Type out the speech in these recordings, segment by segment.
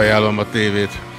Ajánlom a tévét.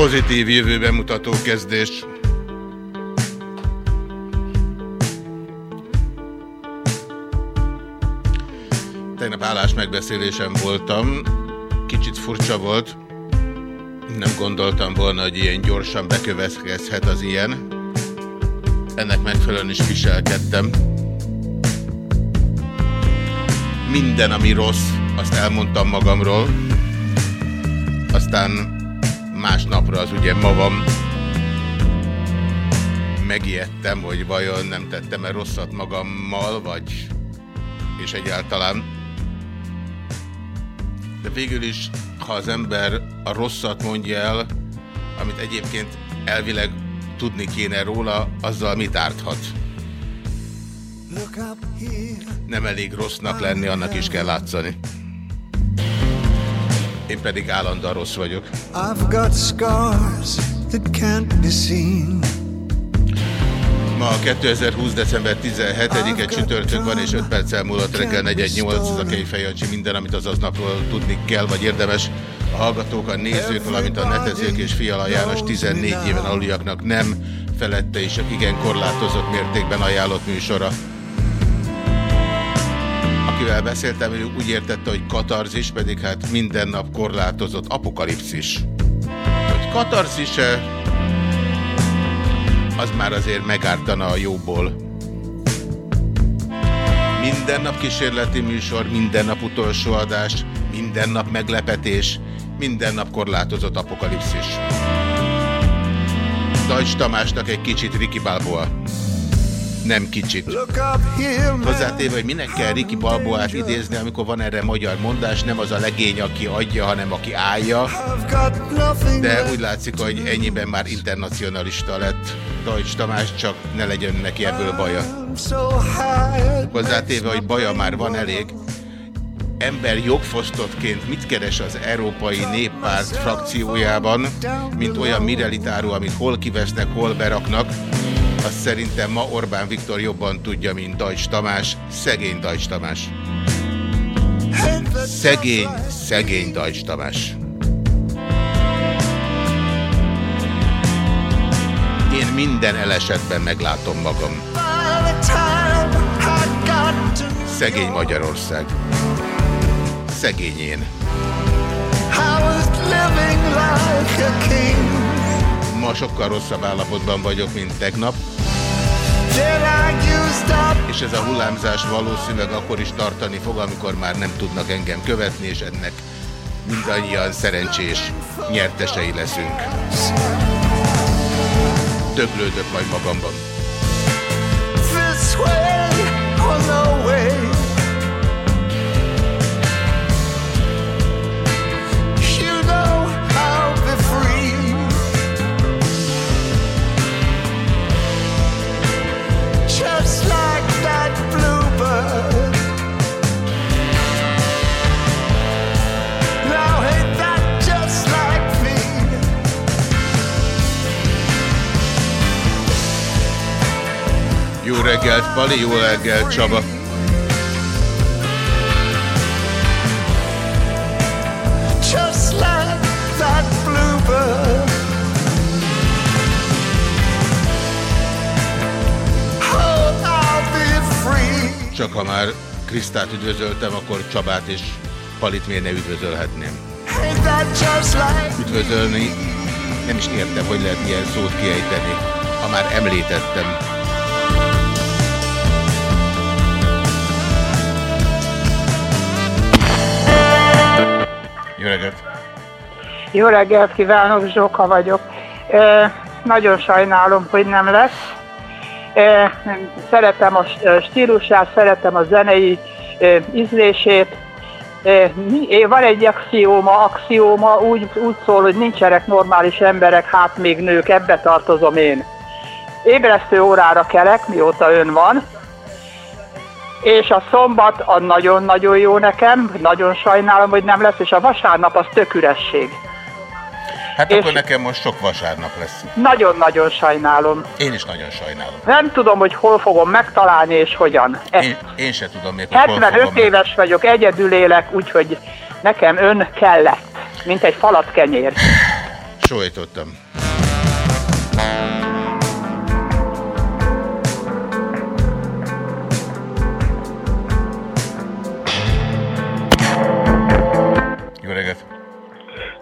Pozitív jövőben mutató kezdés. Tegnap állás megbeszélésem voltam. Kicsit furcsa volt. Nem gondoltam volna, hogy ilyen gyorsan bekövetkezhet az ilyen. Ennek megfelelően is viselkedtem. Minden, ami rossz, azt elmondtam magamról. Aztán másnapra az ugye ma van. Megijedtem, hogy vajon nem tettem-e rosszat magammal, vagy és egyáltalán. De végül is, ha az ember a rosszat mondja el, amit egyébként elvileg tudni kéne róla, azzal mit árthat? Nem elég rossznak lenni, annak is kell látszani. Én pedig állandóan rossz vagyok. I've got scars that can't be seen. Ma 2020. december 17-e csütörtök van, és 5 perccel múlott reggel 418 az a Kejfej Jancsi minden, amit azaz napról tudni kell, vagy érdemes. A hallgatók, a nézők, valamint a netezők és Fiala János 14 éven aluliaknak nem felette és csak igen korlátozott mértékben ajánlott műsora. Akivel beszéltem, ő úgy értette, hogy katarzis, pedig hát minden nap korlátozott apokalipszis. Hogy katarzise, az már azért megártana a jóból. Minden nap kísérleti műsor, minden nap utolsó adás, minden nap meglepetés, minden nap korlátozott apokalipszis. Dajcs Tamásnak egy kicsit Ricky Balboa. Nem kicsit. Hozzátéve, hogy minek kell Ricky Balboát idézni, amikor van erre magyar mondás, nem az a legény, aki adja, hanem aki állja. De úgy látszik, hogy ennyiben már internacionalista lett Dajcs Tamás, csak ne legyen neki ebből baja. Hozzátéve, hogy baja már van elég, ember jogfosztottként mit keres az Európai Néppárt frakciójában, mint olyan mirelitáró, amit hol kivesznek, hol beraknak, azt szerintem ma Orbán Viktor jobban tudja, mint Dajcs Tamás, szegény Dajcs Tamás. Szegény, szegény Dajcs Tamás. Én minden elesetben meglátom magam. Szegény Magyarország. Szegény én. Ma sokkal rosszabb állapotban vagyok, mint tegnap. És ez a hullámzás valószínűleg akkor is tartani fog, amikor már nem tudnak engem követni, és ennek mindannyian szerencsés nyertesei leszünk. Döglődök majd magamban. This way or no way. Reggelt, Pali, jó reggelt, Csaba. Just like that bluebird Csak ha már Krisztát üdvözöltem, akkor Csabát és Palit miért ne üdvözölhetném? Üdvözölni nem is értem, hogy lehet ilyen szót kiejteni, ha már említettem. Reggelt! Jó reggelt kívánok, Zsoka vagyok. E, nagyon sajnálom, hogy nem lesz. E, szeretem a stílusát, szeretem a zenei e, ízlését. E, van egy axióma, axióma úgy, úgy szól, hogy nincsenek normális emberek, hát még nők, ebbe tartozom én. Ébresztő órára kelek, mióta ön van, és a szombat a nagyon-nagyon jó nekem, nagyon sajnálom, hogy nem lesz, és a vasárnap az tök üresség. Hát és akkor nekem most sok vasárnap lesz. Nagyon-nagyon sajnálom. Én is nagyon sajnálom. Nem tudom, hogy hol fogom megtalálni és hogyan. én, én se tudom még, hogy 75 hol éves meg. vagyok, egyedül élek, úgyhogy nekem ön kellett, mint egy falat kenyér. Sojtottam.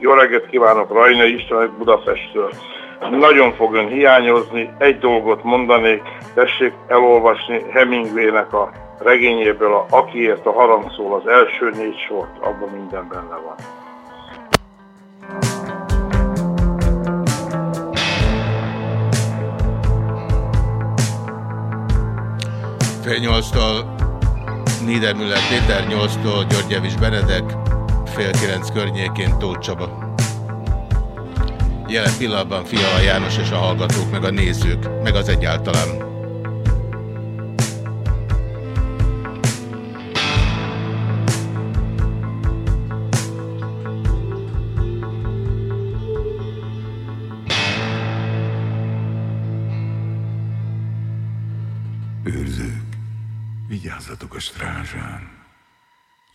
Jó reggelt kívánok, Rajna István Budapestről. Nagyon fog ön hiányozni, egy dolgot mondanék, tessék elolvasni Hemingwaynek a regényéből, a Akiért a harang szól, az első négy sort, abban minden benne van. Fél nyolctól Niedermüller Péter, nyolctól György Javis Benedek, fél kilenc környékén Tóth Csaba. Jelen pillanatban Fiala János és a hallgatók, meg a nézők, meg az egyáltalán. Őrzők, vigyázzatok a strázsán.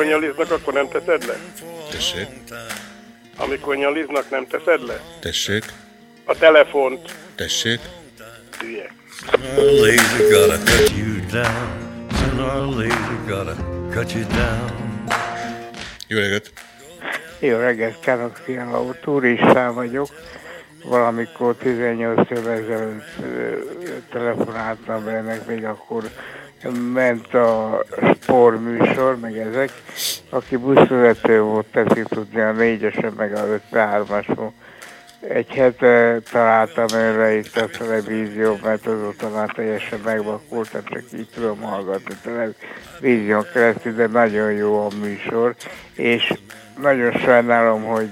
Amikor nyaliznak, akkor nem teszed le? Tessék, Amikor nyaliznak, nem teszed le? tessék, A telefont, tessék. hülye. Jó reggelt! Jó reggelt, Károk Fiala úr, vagyok. Valamikor 18 évvel ezelőtt telefonáltam be ennek, még akkor ment a sportműsor, meg ezek. Aki buszvezető volt, teszi tudni a négyesen, meg a 53-as. Egy hete találtam önre itt a televízió, mert azóta már teljesen megvakultam, csak így tudom hallgatni a televízión keresztül, de nagyon jó a műsor, és nagyon sajnálom, hogy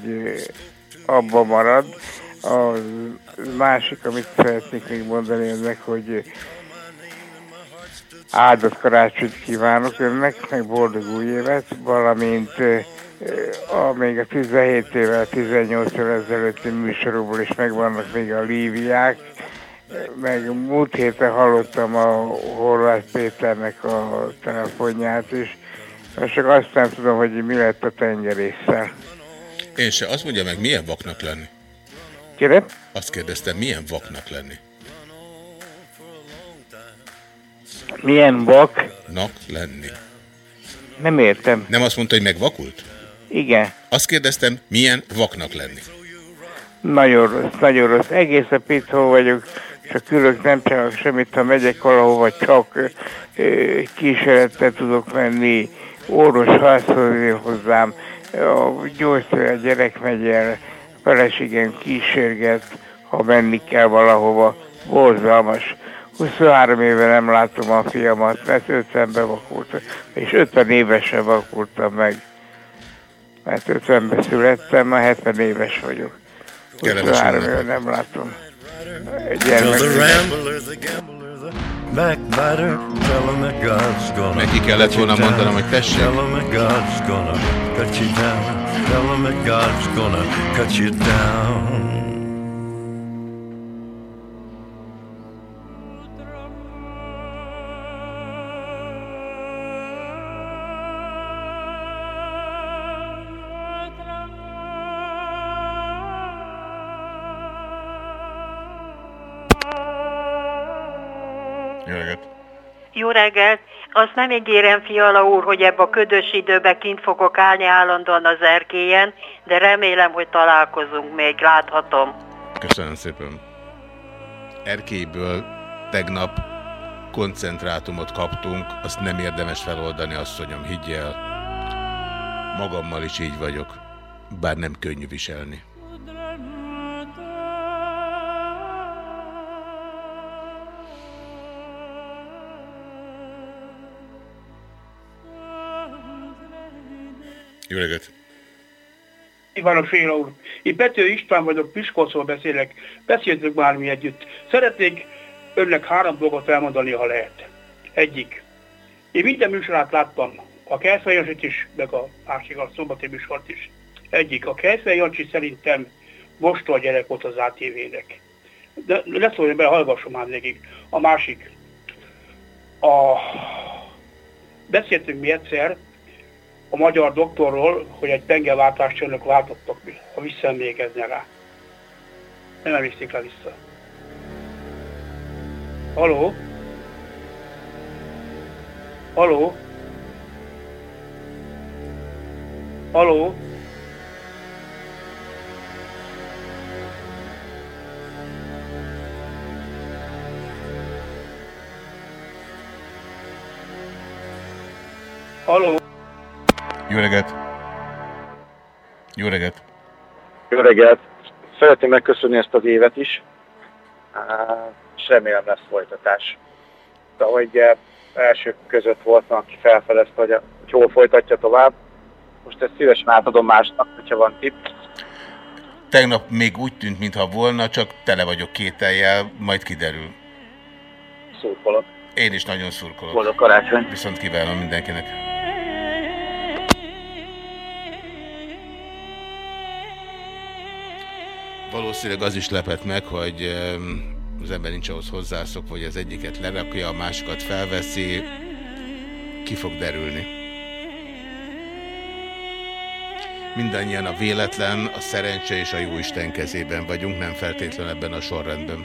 abba marad. A másik, amit szeretnék még mondani önnek, hogy áldott karácsonyt kívánok önnek, meg boldog új évet, valamint a, még a 17 évvel, 18 évvel ezelőtti műsorokból is megvannak még a líviák, meg múlt héten hallottam a Horváth Péternek a telefonját is, most csak azt nem tudom, hogy mi lett a tengerésszel. Én se. Azt mondja meg, milyen vaknak lenni? Kérem? Azt kérdeztem, milyen vaknak lenni? Milyen vak? Nak lenni. Nem értem. Nem azt mondta, hogy megvakult? Igen. Azt kérdeztem, milyen vaknak lenni? Nagyon rossz, nagyon rossz. Egészen piszol vagyok, csak ülök, nem csinálok semmit, ha megyek valahova, csak ö, kísérlettel tudok menni, orvos házhoz hozzám, a gyógyszerű a gyerek megy el, feleségem kísérget, ha menni kell valahova, borzalmas. 23 éve nem látom a fiamat, mert 50-ben vakultam, és 50 évesen vakultam meg. Mert 50-ben születtem, már 70 éves vagyok. 23 éve nem látom. Neki kellett cut you volna down. mondanom, hogy tessék. Tell Jó reggelt! Azt nem ígérem, Fiala úr, hogy ebbe a ködös időbe kint fogok állni állandóan az erkélyen, de remélem, hogy találkozunk még, láthatom. Köszönöm szépen. Erkélyből tegnap koncentrátumot kaptunk, azt nem érdemes feloldani, asszonyom, higgyel. Magammal is így vagyok, bár nem könnyű viselni. Jó reggelt! Kívánok, Féla úr! Én Pető István vagyok, Piskolcról beszélek. Beszéltünk már mi együtt. Szeretnék önnek három dolgot elmondani, ha lehet. Egyik. Én minden műsorát láttam, a Jancsit is, meg a másik a szombati műsort is. Egyik. A Kejfej Jancsi szerintem most a gyerek volt az ATV-nek. De ne szóljon bele, hallgasson már végig. A másik. A... Beszéltünk mi egyszer, a magyar doktorról, hogy egy tengerváltás csőnök váltottak, ha visszaemlékezne rá. Nem emlékszik rá vissza. Haló? Haló? Haló? Haló? Jó reggelt! Jó reggelt! Jó reggelt! Szeretném megköszönni ezt az évet is, és remélem lesz folytatás. De ahogy eh, elsők között volt, aki felfedezte, hogy, hogy hol folytatja tovább, most ezt szívesen átadom másnak, hogyha van tipp. Tegnap még úgy tűnt, mintha volna, csak tele vagyok kételjel, majd kiderül. Szurkolok. Én is nagyon szurkolok. Boldog karácsony. Viszont kívánom mindenkinek. Valószínűleg az is lepett meg, hogy az ember nincs ahhoz hozzászok, hogy az egyiket lerakja, a másikat felveszi, ki fog derülni. Mindannyian a véletlen, a szerencse és a jóisten kezében vagyunk, nem feltétlenül ebben a sorrendben.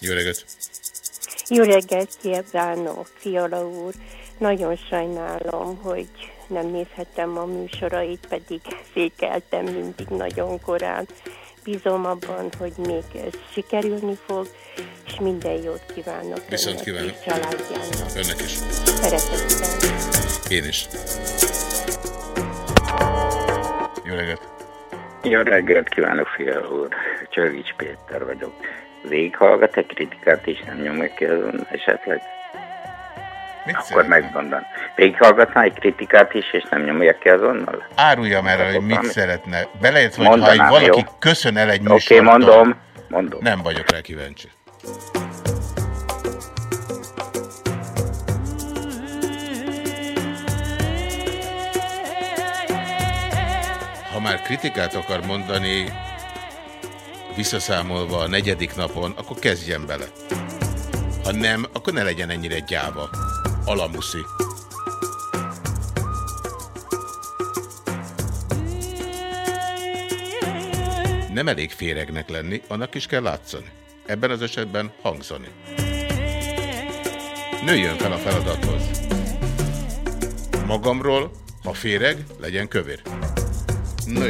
Jó reggelt! Jó reggelt kívánok, Fiala úr. Nagyon sajnálom, hogy nem nézhettem a műsorait, pedig fékeltem mindig nagyon korán. Bízom abban, hogy még ez sikerülni fog, és minden jót kívánok Viszont önnek kívánok. és családjának. Önnek is. Szeretettel. Én is. Jó reggelt! Jó reggelt kívánok, Fiala úr. Csörgics Péter vagyok. Végighallgat-e kritikát is, nem nyomja ki azon esetleg? Mit Akkor megmondan. Végighallgatná egy kritikát is, és nem nyomja ki azonnal? Árulja már el, hogy mit szeretne. Beleértve, hogy ha Mondanám, egy valaki jó? köszön el egy Oké, műsortól... mondom, mondom. Nem vagyok rá kíváncsi. Ha már kritikát akar mondani, visszaszámolva a negyedik napon, akkor kezdjen bele. Ha nem, akkor ne legyen ennyire gyáva. Alamuszi. Nem elég féregnek lenni, annak is kell látszani. Ebben az esetben hangzani. Nőjön fel a feladathoz. Magamról, ha féreg, legyen kövér. Na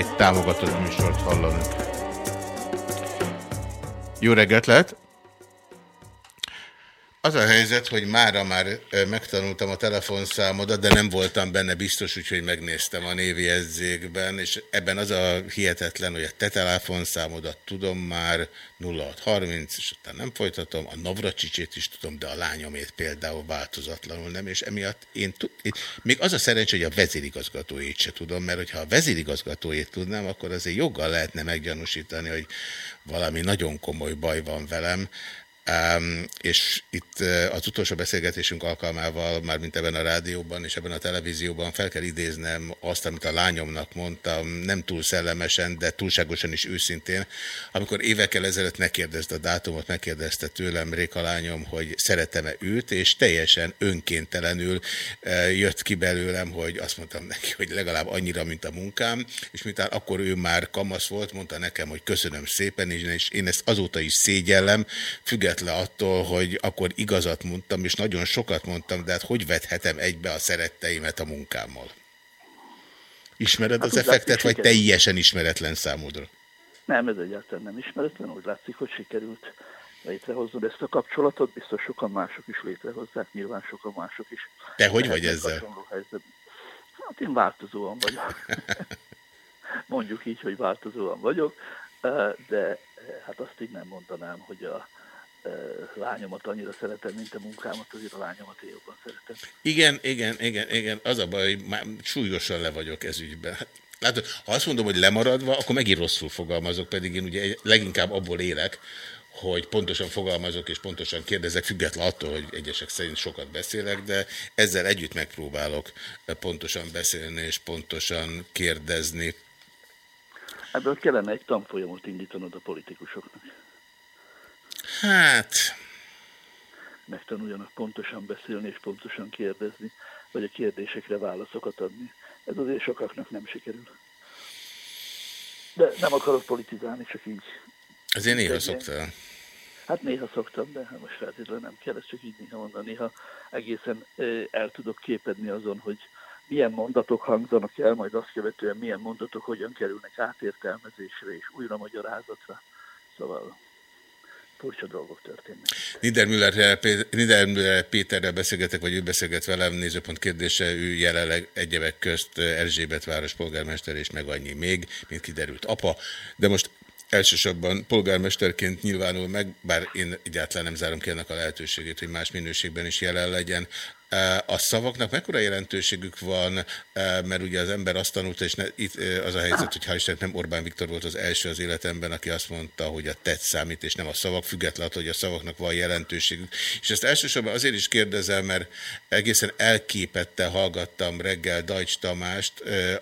egy támogatott műsort hallanak. Jó reggelt lehet! Az a helyzet, hogy mára már megtanultam a telefonszámodat, de nem voltam benne biztos, úgyhogy megnéztem a névi edzékben, és ebben az a hihetetlen, hogy a te telefonszámodat tudom már 0630, és aztán nem folytatom, a Navracsicsét is tudom, de a lányomét például változatlanul nem, és emiatt én, én még az a szerencsé, hogy a vezérigazgatóét se tudom, mert hogyha a vezérigazgatóét tudnám, akkor azért joggal lehetne meggyanúsítani, hogy valami nagyon komoly baj van velem, Um, és itt az utolsó beszélgetésünk alkalmával, már mint ebben a rádióban és ebben a televízióban fel kell idéznem azt, amit a lányomnak mondtam, nem túl szellemesen, de túlságosan is őszintén. Amikor évekkel ezelőtt megkérdezte a dátumot, megkérdezte tőlem Réka lányom, hogy szeretem-e őt, és teljesen önkéntelenül jött ki belőlem, hogy azt mondtam neki, hogy legalább annyira, mint a munkám, és miután akkor ő már kamasz volt, mondta nekem, hogy köszönöm szépen, és én ezt azóta is szégyellem, függetlenül le attól, hogy akkor igazat mondtam, és nagyon sokat mondtam, de hát hogy vethetem egybe a szeretteimet a munkámmal? Ismered hát az effektet, vagy teljesen ismeretlen számodra? Nem, ez egyáltalán nem ismeretlen, úgy látszik, hogy sikerült létrehoznod ezt a kapcsolatot, biztos sokan mások is létrehozzák, nyilván sokan mások is. Te hogy vagy ezzel? Hát én változóan vagyok. Mondjuk így, hogy változóan vagyok, de hát azt így nem mondanám, hogy a, lányomat annyira szeretem, mint a munkámat, azért a lányomat én jobban szeretem. Igen, igen, igen, igen. Az a baj, hogy már súlyosan le vagyok ez ügyben. Hát, látod, ha azt mondom, hogy lemaradva, akkor megint rosszul fogalmazok, pedig én ugye leginkább abból élek, hogy pontosan fogalmazok és pontosan kérdezek, független attól, hogy egyesek szerint sokat beszélek, de ezzel együtt megpróbálok pontosan beszélni és pontosan kérdezni. Ebből kellene egy tanfolyamot indítanod a politikusoknak. Hát... Megtanuljanak pontosan beszélni és pontosan kérdezni, vagy a kérdésekre válaszokat adni. Ez azért sokaknak nem sikerül. De nem akarok politizálni, csak így. Azért néha szoktál. Hát néha szoktam, de most feltétlenül nem kell, ezt csak így néha mondani. Néha egészen el tudok képedni azon, hogy milyen mondatok hangzanak el, majd azt követően milyen mondatok hogyan kerülnek átértelmezésre és újra magyarázatra. Szóval furcsa dolgok történnek. Niedermüller Péterrel beszélgetek, vagy ő beszélget velem, nézőpont kérdése, ő jelenleg egyebek közt Erzsébet város polgármester, és meg annyi még, mint kiderült apa. De most elsősorban polgármesterként nyilvánul meg, bár én egyáltalán nem zárom ki ennek a lehetőségét, hogy más minőségben is jelen legyen. A szavaknak mekkora jelentőségük van, mert ugye az ember azt tanulta, és ne, itt az a helyzet, hogy hál' nem Orbán Viktor volt az első az életemben, aki azt mondta, hogy a tett számít, és nem a szavak, függetlenül, hogy a szavaknak van jelentőségük. És ezt elsősorban azért is kérdezem, mert egészen elképette hallgattam reggel Dajcs Tamást,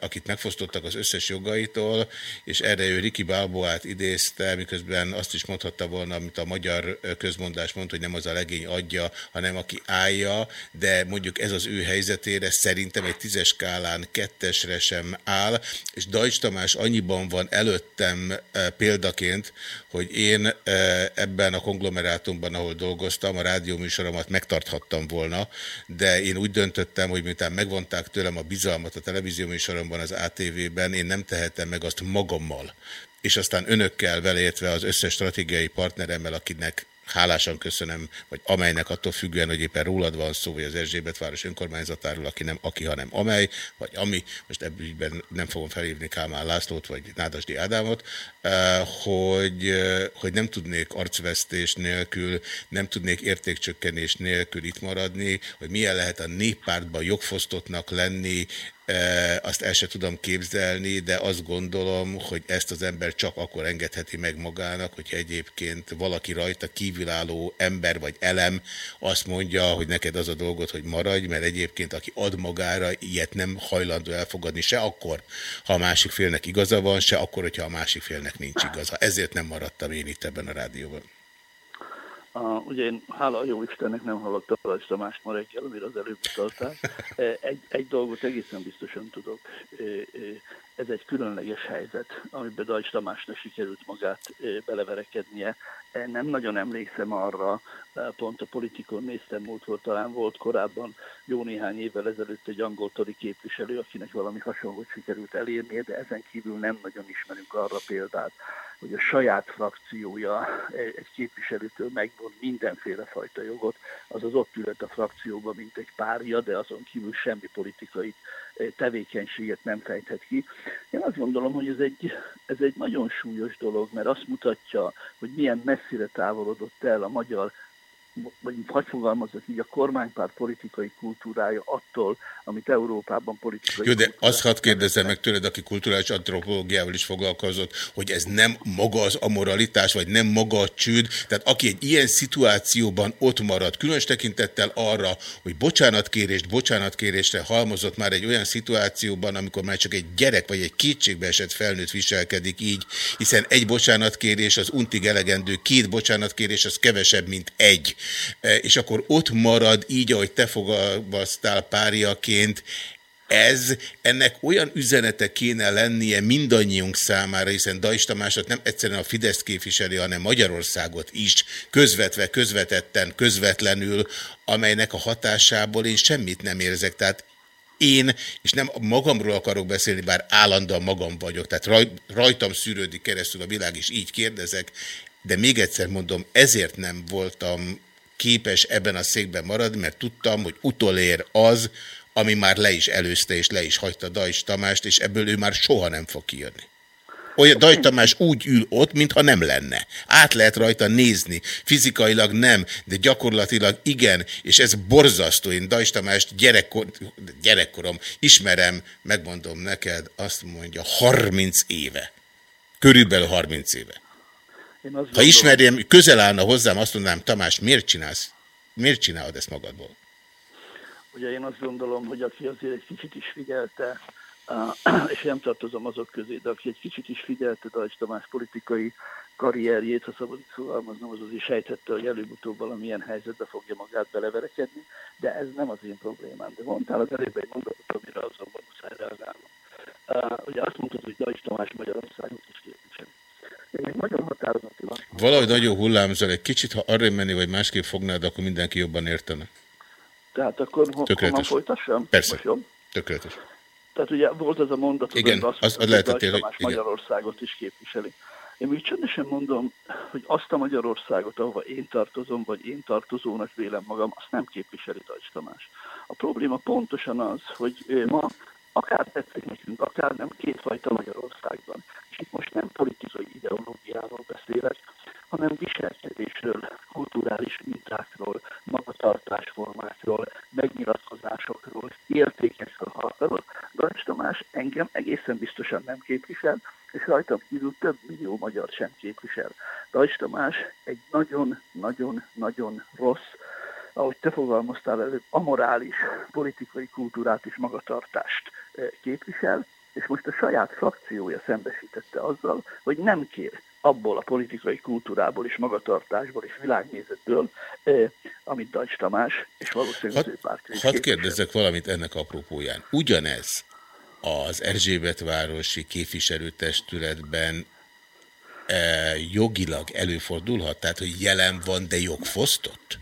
akit megfosztottak az összes jogaitól, és erre ő Riki Balboát idézte, miközben azt is mondhatta volna, amit a magyar közmondás mond, hogy nem az a legény adja, hanem aki állja, de mondjuk ez az ő helyzetére szerintem egy tízes skálán kettesre sem áll, és Dajcs Tamás annyiban van előttem e, példaként, hogy én e, ebben a konglomerátumban, ahol dolgoztam, a rádióműsoromat megtarthattam volna, de én úgy döntöttem, hogy miután megvonták tőlem a bizalmat a televízióműsoromban, az ATV-ben, én nem tehetem meg azt magammal, és aztán önökkel beleértve az összes stratégiai partneremmel, akinek hálásan köszönöm, vagy amelynek attól függően, hogy éppen rólad van szó, vagy az Erzsébet város önkormányzatáról, aki nem aki, hanem amely, vagy ami, most ebből nem fogom felhívni Kálmán Lászlót, vagy Nádasdi Ádámot, eh, hogy, eh, hogy nem tudnék arcvesztés nélkül, nem tudnék értékcsökkenés nélkül itt maradni, hogy milyen lehet a néppártban jogfosztottnak lenni, azt el sem tudom képzelni, de azt gondolom, hogy ezt az ember csak akkor engedheti meg magának, hogyha egyébként valaki rajta kívülálló ember vagy elem azt mondja, hogy neked az a dolgot, hogy maradj, mert egyébként aki ad magára, ilyet nem hajlandó elfogadni se akkor, ha a másik félnek igaza van, se akkor, hogyha a másik félnek nincs igaza. Ezért nem maradtam én itt ebben a rádióban. A, ugye én, hála a jó Istennek nem hallottam Rajcs Tamást ma reggel, amire az előbb utaltál. E, egy, egy dolgot egészen biztosan tudok. E, e, ez egy különleges helyzet, amiben Dajcs Tamásnak sikerült magát beleverekednie. Nem nagyon emlékszem arra, pont a politikon néztem múltkor, talán volt korábban jó néhány évvel ezelőtt egy angoltori képviselő, akinek valami hasonlót sikerült elérnie, de ezen kívül nem nagyon ismerünk arra példát, hogy a saját frakciója egy képviselőtől megvon mindenféle fajta jogot, az az ott ülött a frakcióban, mint egy párja, de azon kívül semmi politikai tevékenységet nem fejthet ki. Én azt gondolom, hogy ez egy, ez egy nagyon súlyos dolog, mert azt mutatja, hogy milyen messzire távolodott el a magyar vagy hogy fogalmazok így, a kormánypárt politikai kultúrája attól, amit Európában politikai Jó, de azt hadd kérdezzem meg tőled, aki kulturális antropológiával is foglalkozott, hogy ez nem maga az amoralitás, vagy nem maga a csőd, tehát aki egy ilyen szituációban ott marad, különös tekintettel arra, hogy bocsánatkérést, bocsánatkérésre halmozott már egy olyan szituációban, amikor már csak egy gyerek vagy egy kétségbe esett felnőtt viselkedik így, hiszen egy bocsánatkérés az untig elegendő, két bocsánatkérés az kevesebb, mint egy. E, és akkor ott marad így, ahogy te fogalmaztál párjaként, ez, ennek olyan üzenete kéne lennie mindannyiunk számára, hiszen Dajs Tamásot nem egyszerűen a Fidesz képviseli, hanem Magyarországot is közvetve, közvetetten, közvetlenül, amelynek a hatásából én semmit nem érzek. Tehát én, és nem magamról akarok beszélni, bár állandóan magam vagyok, tehát rajtam szűrődik keresztül a világ, és így kérdezek, de még egyszer mondom, ezért nem voltam képes ebben a székben maradni, mert tudtam, hogy utolér az, ami már le is előzte és le is hagyta Dajs Tamást, és ebből ő már soha nem fog kijönni. Olyan Dajs Tamás úgy ül ott, mintha nem lenne. Át lehet rajta nézni. Fizikailag nem, de gyakorlatilag igen, és ez borzasztó. Én Dajs Tamást gyerekkor, gyerekkorom ismerem, megmondom neked, azt mondja, 30 éve. Körülbelül 30 éve. Azt ha ismerjem, közel állna hozzám, azt mondanám, Tamás, miért csinálsz? Miért csinálod ezt magadból? Ugye én azt gondolom, hogy aki azért egy kicsit is figyelte, és nem tartozom azok közé, de aki egy kicsit is figyelte Dajcs Tamás politikai karrierjét, ha szabad fogalmaznom, az azért sejtette, hogy előbb-utóbb valamilyen helyzetbe fogja magát beleverekedni, de ez nem az én problémám. De mondtál az előbb egy mondatot, amire azonban muszáj reagálnom. Uh, ugye azt mondtad, hogy Dajcs Tamás Magyarországot is képviseli. Én nagyon határozatilag. Valahogy nagyon hullámzol, egy kicsit, ha arra menni, vagy másképp fognád, akkor mindenki jobban értene. Tehát akkor honnan folytassam? Persze. Most jobb? Tökéletes. Tehát ugye volt ez a mondat, Igen, hogy az, az lehetettél, hogy Magyarországot is képviseli. Én még csendesen mondom, hogy azt a Magyarországot, ahova én tartozom, vagy én tartozónak vélem magam, azt nem képviseli Dajcs Tamás. A probléma pontosan az, hogy ma akár tetszik nekünk, akár nem, kétfajta Magyarországban. És itt most nem politikai ideológiáról beszélek, hanem viselkedésről, kulturális mintákról, magatartásformákról, megnyilatkozásokról, értékekről hallgatott. Dancs Tamás engem egészen biztosan nem képvisel, és rajtam kívül több millió magyar sem képvisel. Dancs Tamás egy nagyon-nagyon-nagyon rossz, ahogy te fogalmaztál előbb, amorális politikai kultúrát és magatartást eh, képvisel, és most a saját frakciója szembesítette azzal, hogy nem kér abból a politikai kultúrából és magatartásból és világnézetből, eh, amit Dajcs Tamás és valószínűleg az ő pártja Hadd kérdezzek valamit ennek apropóján. Ugyanez az Erzsébetvárosi képviselőtestületben eh, jogilag előfordulhat? Tehát, hogy jelen van, de jogfosztott?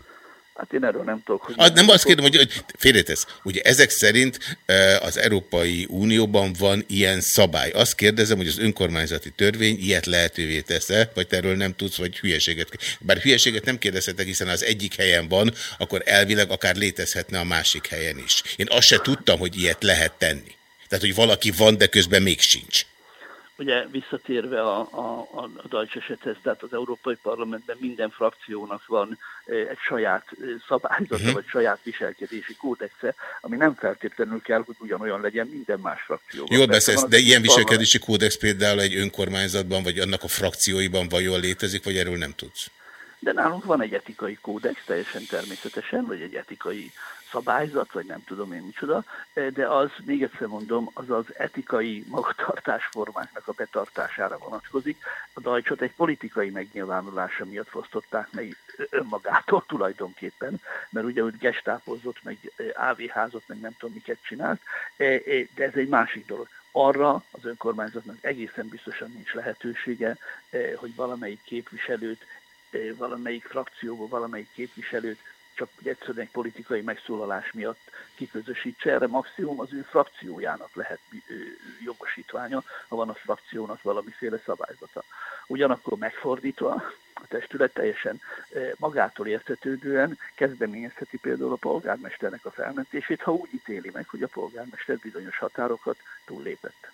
Hát én erről nem tudok. Hogy ah, nem azt kérdem, hogy félretesz. Ugye ezek szerint az Európai Unióban van ilyen szabály. Azt kérdezem, hogy az önkormányzati törvény ilyet lehetővé tesz-e, vagy te erről nem tudsz, vagy hülyeséget. Bár hülyeséget nem kérdezhetek, hiszen az egyik helyen van, akkor elvileg akár létezhetne a másik helyen is. Én azt se tudtam, hogy ilyet lehet tenni. Tehát, hogy valaki van, de közben még sincs. Ugye visszatérve a, a, a Deutsch esethez, tehát az Európai Parlamentben minden frakciónak van egy saját szabályzata, uh-huh. vagy saját viselkedési kódexe, ami nem feltétlenül kell, hogy ugyanolyan legyen minden más frakcióban. Jól beszélsz, de ilyen viselkedési kódex például egy önkormányzatban, vagy annak a frakcióiban vajon létezik, vagy erről nem tudsz? De nálunk van egy etikai kódex, teljesen természetesen, vagy egy etikai szabályzat, vagy nem tudom én micsoda, de az, még egyszer mondom, az az etikai magatartásformáknak a betartására vonatkozik. A Dajcsot egy politikai megnyilvánulása miatt fosztották meg önmagától tulajdonképpen, mert ugye úgy gestápozott, meg AV-házot, meg nem tudom miket csinált, de ez egy másik dolog. arra az önkormányzatnak egészen biztosan nincs lehetősége, hogy valamelyik képviselőt, valamelyik frakcióból valamelyik képviselőt csak egyszerűen egy politikai megszólalás miatt kiközösítse. Erre maximum az ő frakciójának lehet jogosítványa, ha van a frakciónak valamiféle szabályzata. Ugyanakkor megfordítva a testület teljesen magától értetődően kezdeményezheti például a polgármesternek a felmentését, ha úgy ítéli meg, hogy a polgármester bizonyos határokat túllépett.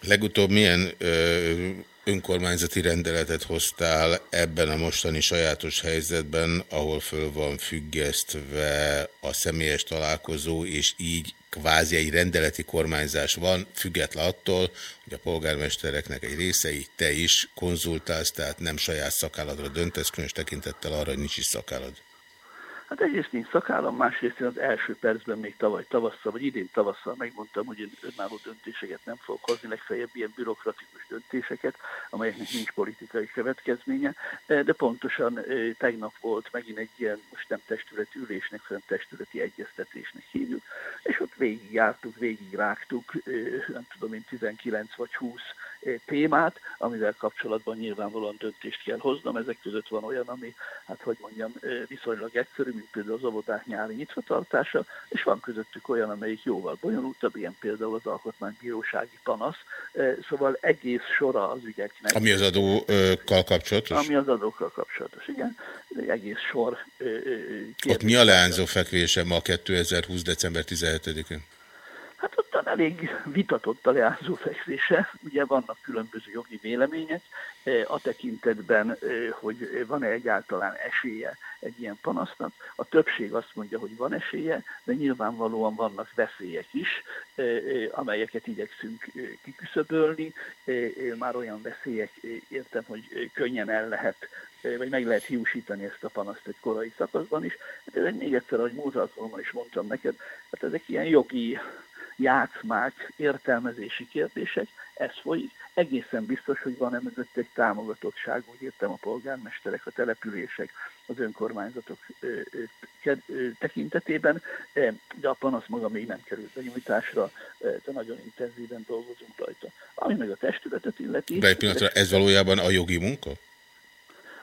Legutóbb milyen ö, önkormányzati rendeletet hoztál ebben a mostani sajátos helyzetben, ahol föl van függesztve a személyes találkozó, és így kvázi egy rendeleti kormányzás van, független attól, hogy a polgármestereknek egy részei te is konzultálsz, tehát nem saját szakálladra döntesz, különös tekintettel arra, hogy nincs is szakállad. Hát egyrészt nincs szakállam, másrészt én az első percben még tavaly tavasszal, vagy idén tavasszal megmondtam, hogy én önálló döntéseket nem fogok hozni, legfeljebb ilyen bürokratikus döntéseket, amelyeknek nincs politikai következménye, de pontosan tegnap volt megint egy ilyen, most nem testületi ülésnek, hanem testületi egyeztetésnek hívjuk, és ott végigjártuk, végigrágtuk, nem tudom én 19 vagy 20 témát, amivel kapcsolatban nyilvánvalóan döntést kell hoznom. Ezek között van olyan, ami, hát hogy mondjam, viszonylag egyszerű, mint például az óvodák nyári nyitvatartása, és van közöttük olyan, amelyik jóval bonyolultabb, ilyen például az alkotmánybírósági panasz. Szóval egész sora az ügyeknek. Ami az adókkal kapcsolatos? Ami az adókkal kapcsolatos, igen. Egész sor kérdés. Ott mi a leányzó fekvése ma 2020. december 17-én? Hát ottan elég vitatott a leányzó fekvése, ugye vannak különböző jogi vélemények, a tekintetben, hogy van-e egyáltalán esélye egy ilyen panasznak. A többség azt mondja, hogy van esélye, de nyilvánvalóan vannak veszélyek is, amelyeket igyekszünk kiküszöbölni. Már olyan veszélyek, értem, hogy könnyen el lehet vagy meg lehet hiúsítani ezt a panaszt egy korai szakaszban is. Hát ezek még egyszer, ahogy múlt is mondtam neked, hát ezek ilyen jogi játszmák, értelmezési kérdések, ez folyik. Egészen biztos, hogy van e mögött egy támogatottság, úgy értem a polgármesterek, a települések, az önkormányzatok tekintetében, de a panasz maga még nem került benyújtásra, de nagyon intenzíven dolgozunk rajta. Ami meg a testületet illeti... De egy pillanatra, ez valójában a jogi munka?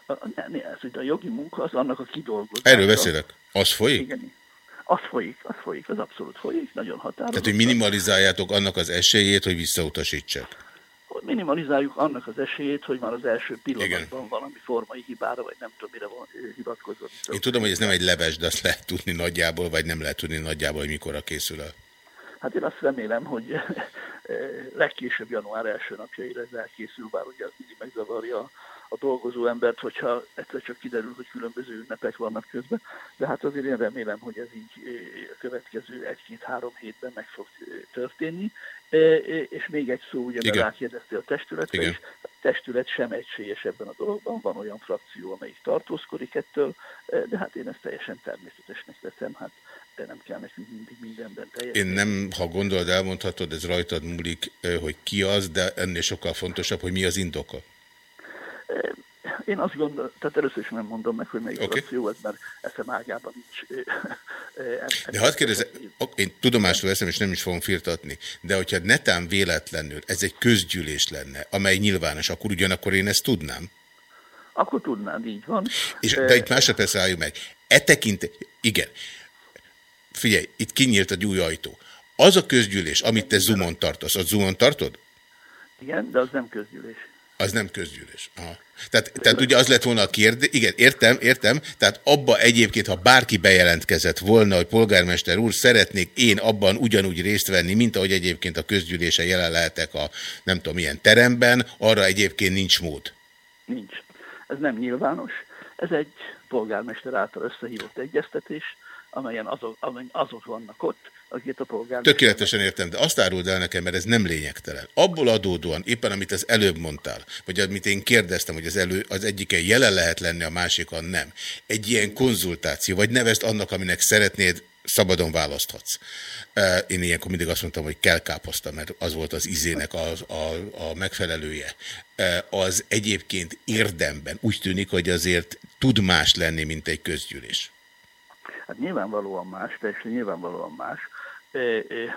A, ne, ne, ez, hogy a jogi munka az annak a kidolgozása. Erről beszélek. Az folyik? Igen, az folyik, az folyik, az abszolút folyik, nagyon határozott. Tehát, hogy minimalizáljátok annak az esélyét, hogy visszautasítsák? Hogy minimalizáljuk annak az esélyét, hogy már az első pillanatban Igen. valami formai hibára, vagy nem tudom, mire van hivatkozott. Én tudom, hogy ez nem egy leves, de azt lehet tudni nagyjából, vagy nem lehet tudni nagyjából, hogy mikorra készül el. Hát én azt remélem, hogy legkésőbb január első napjaira ez elkészül, bár ugye az mindig megzavarja a dolgozó embert, hogyha egyszer csak kiderül, hogy különböző ünnepek vannak közben. De hát azért én remélem, hogy ez így a következő egy-két-három hétben meg fog történni. És még egy szó, ugye, mert rákérdezte a testületre is, a testület sem egységes ebben a dologban, van olyan frakció, amelyik tartózkodik ettől, de hát én ezt teljesen természetesnek veszem, hát de nem kell nekünk mindig mindenben teljesíteni. Én nem, ha gondolod, elmondhatod, ez rajtad múlik, hogy ki az, de ennél sokkal fontosabb, hogy mi az indoka. Én azt gondolom, tehát először is nem mondom meg, hogy melyik okay. jó, ez mert eszem ágában nincs. de hadd kérdezze, én tudomásul veszem, és nem is fogom firtatni, de hogyha netán véletlenül ez egy közgyűlés lenne, amely nyilvános, akkor ugyanakkor én ezt tudnám? Akkor tudnád, így van. És, de itt másodpercre álljunk meg. E tekint, igen, figyelj, itt kinyílt egy új ajtó. Az a közgyűlés, amit te Zoomon tartasz, az Zoomon tartod? Igen, de az nem közgyűlés. Az nem közgyűlés. Aha. Tehát, tehát ugye az lett volna a kérdés, igen, értem, értem, tehát abba egyébként, ha bárki bejelentkezett volna, hogy polgármester úr, szeretnék én abban ugyanúgy részt venni, mint ahogy egyébként a közgyűlése jelen lehetek a nem tudom milyen teremben, arra egyébként nincs mód. Nincs. Ez nem nyilvános. Ez egy polgármester által összehívott egyeztetés, amelyen azok, amelyen azok vannak ott, akit a polgár... Tökéletesen értem, de azt áruld el nekem, mert ez nem lényegtelen. Abból adódóan, éppen amit az előbb mondtál, vagy amit én kérdeztem, hogy az, elő, az egyiken jelen lehet lenni, a másikon nem. Egy ilyen konzultáció, vagy nevezd annak, aminek szeretnéd, szabadon választhatsz. Én ilyenkor mindig azt mondtam, hogy kell káposzta, mert az volt az izének a, a, a megfelelője. Az egyébként érdemben úgy tűnik, hogy azért tud más lenni, mint egy közgyűlés. Hát nyilvánvalóan más, teljesen nyilvánvalóan más.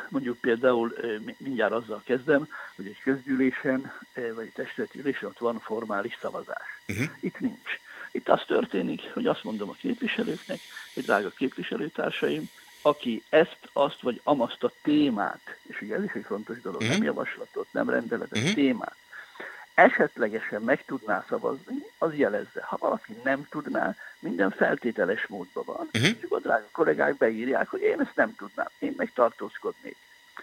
Mondjuk például mindjárt azzal kezdem, hogy egy közgyűlésen vagy egy testületi ülésen ott van formális szavazás. Uh-huh. Itt nincs. Itt az történik, hogy azt mondom a képviselőknek, hogy drága képviselőtársaim, aki ezt, azt vagy amazt a témát, és ugye ez is egy fontos dolog, uh-huh. nem javaslatot, nem rendeletet, uh-huh. témát, esetlegesen meg tudná szavazni, az jelezze. Ha valaki nem tudná, minden feltételes módban van. Uh-huh. És a drága kollégák beírják, hogy én ezt nem tudnám, én meg tartózkodnék.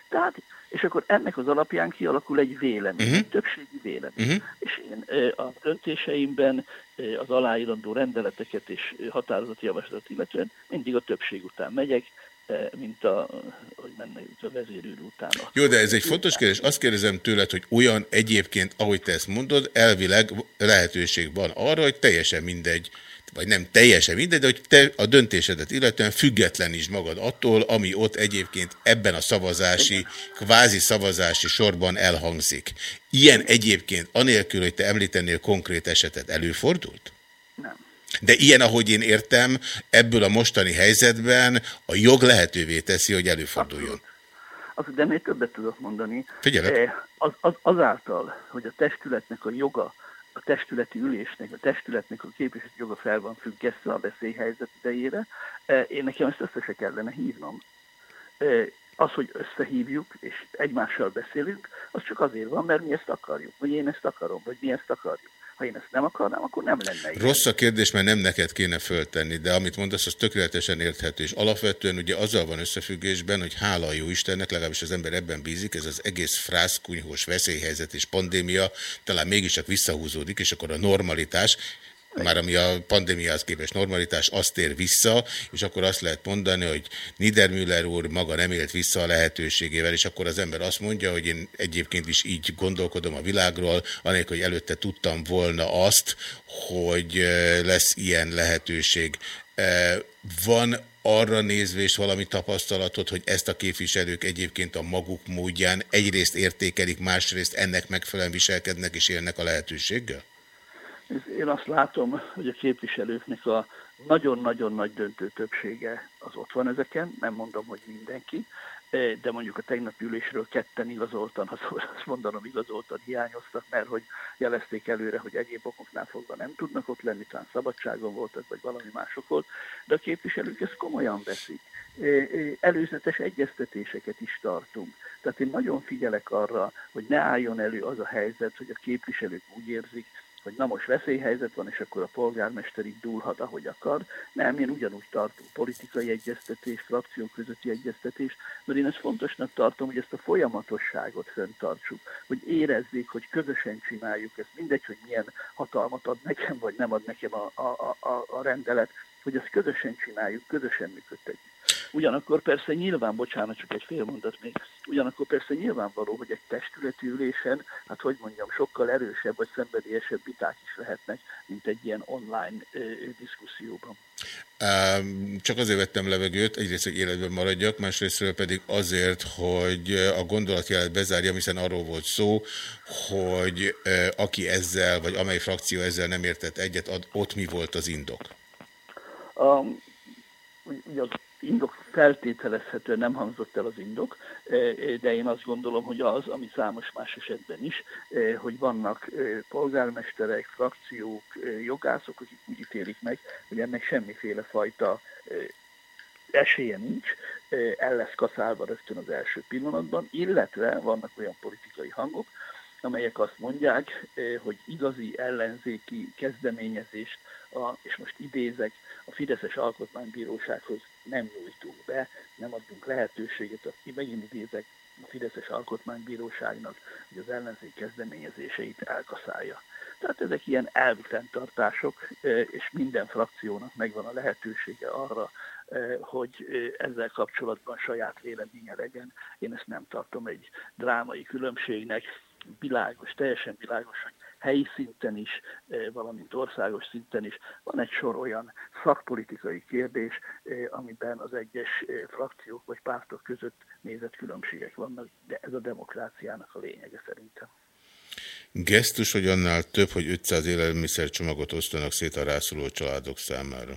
Tehát, és akkor ennek az alapján kialakul egy vélemény, uh-huh. egy többségi vélemény. Uh-huh. És én a döntéseimben az aláírandó rendeleteket és határozati javaslatot illetően mindig a többség után megyek, mint a, hogy menne a vezérűr utána. Jó, de ez egy fontos kérdés. Azt kérdezem tőled, hogy olyan egyébként, ahogy te ezt mondod, elvileg lehetőség van arra, hogy teljesen mindegy, vagy nem teljesen mindegy, de hogy te a döntésedet illetően független is magad attól, ami ott egyébként ebben a szavazási, kvázi szavazási sorban elhangzik. Ilyen egyébként, anélkül, hogy te említenél konkrét esetet, előfordult? De ilyen, ahogy én értem, ebből a mostani helyzetben a jog lehetővé teszi, hogy előforduljon. Az, de még többet tudok mondani. Figyelek. Eh, az, az, azáltal, hogy a testületnek a joga, a testületi ülésnek, a testületnek a képviselő joga fel van függesztve a veszélyhelyzet idejére, eh, én nekem ezt össze se kellene hívnom. Eh, az, hogy összehívjuk és egymással beszélünk, az csak azért van, mert mi ezt akarjuk, vagy én ezt akarom, vagy mi ezt akarjuk. Ha én ezt nem akarnám, akkor nem lenne ilyen. Rossz a kérdés, mert nem neked kéne föltenni, de amit mondasz, az tökéletesen érthető. És alapvetően ugye azzal van összefüggésben, hogy hála jó Istennek, legalábbis az ember ebben bízik, ez az egész frászkunyhós veszélyhelyzet és pandémia talán mégiscsak visszahúzódik, és akkor a normalitás, már ami a pandémiához képest normalitás, azt tér vissza, és akkor azt lehet mondani, hogy Niedermüller úr maga nem élt vissza a lehetőségével, és akkor az ember azt mondja, hogy én egyébként is így gondolkodom a világról, anélkül, hogy előtte tudtam volna azt, hogy lesz ilyen lehetőség. Van arra nézvés valami tapasztalatot, hogy ezt a képviselők egyébként a maguk módján egyrészt értékelik, másrészt ennek megfelelően viselkednek és élnek a lehetőséggel? Én azt látom, hogy a képviselőknek a nagyon-nagyon nagy döntő többsége az ott van ezeken, nem mondom, hogy mindenki, eh, de mondjuk a tegnapi ülésről ketten igazoltan, azt mondanom igazoltan hiányoztak, mert hogy jelezték előre, hogy egyéb okoknál fogva nem tudnak ott lenni, talán szabadságon voltak, vagy valami mások volt, de a képviselők ezt komolyan veszik. Eh, eh, előzetes egyeztetéseket is tartunk. Tehát én nagyon figyelek arra, hogy ne álljon elő az a helyzet, hogy a képviselők úgy érzik, hogy na most veszélyhelyzet van, és akkor a polgármester így dúlhat, ahogy akar. Nem, én ugyanúgy tartom politikai egyeztetés, frakciók közötti egyeztetés, mert én ezt fontosnak tartom, hogy ezt a folyamatosságot fenntartsuk, hogy érezzék, hogy közösen csináljuk ezt, mindegy, hogy milyen hatalmat ad nekem, vagy nem ad nekem a, a, a, a rendelet, hogy ezt közösen csináljuk, közösen működtetjük. Ugyanakkor persze nyilván, bocsánat, csak egy fél mondat még, ugyanakkor persze nyilvánvaló, hogy egy testületi ülésen, hát hogy mondjam, sokkal erősebb vagy szenvedélyesebb viták is lehetnek, mint egy ilyen online ö, diszkuszióban. Csak azért vettem levegőt, egyrészt, hogy életben maradjak, másrésztről pedig azért, hogy a gondolatjelet bezárjam, hiszen arról volt szó, hogy aki ezzel, vagy amely frakció ezzel nem értett egyet, ott mi volt az indok? Um, ugye az indok feltételezhetően nem hangzott el az indok, eh, de én azt gondolom, hogy az, ami számos más esetben is, eh, hogy vannak polgármesterek, frakciók, jogászok, akik úgy ítélik meg, hogy ennek semmiféle fajta esélye nincs, el lesz kaszálva rögtön az első pillanatban, illetve vannak olyan politikai hangok, amelyek azt mondják, hogy igazi ellenzéki kezdeményezést, a, és most idézek, a Fideszes Alkotmánybírósághoz nem nyújtunk be, nem adunk lehetőséget, aki megint idézek a Fideszes Alkotmánybíróságnak, hogy az ellenzék kezdeményezéseit elkaszálja. Tehát ezek ilyen elvi fenntartások, e, és minden frakciónak megvan a lehetősége arra, e, hogy e, ezzel kapcsolatban saját véleménye legyen. Én ezt nem tartom egy drámai különbségnek. Világos, teljesen világos, hogy helyi szinten is, valamint országos szinten is van egy sor olyan szakpolitikai kérdés, amiben az egyes frakciók vagy pártok között nézett különbségek vannak, de ez a demokráciának a lényege szerintem. Gesztus, hogy annál több, hogy 500 élelmiszercsomagot osztanak szét a rászoruló családok számára?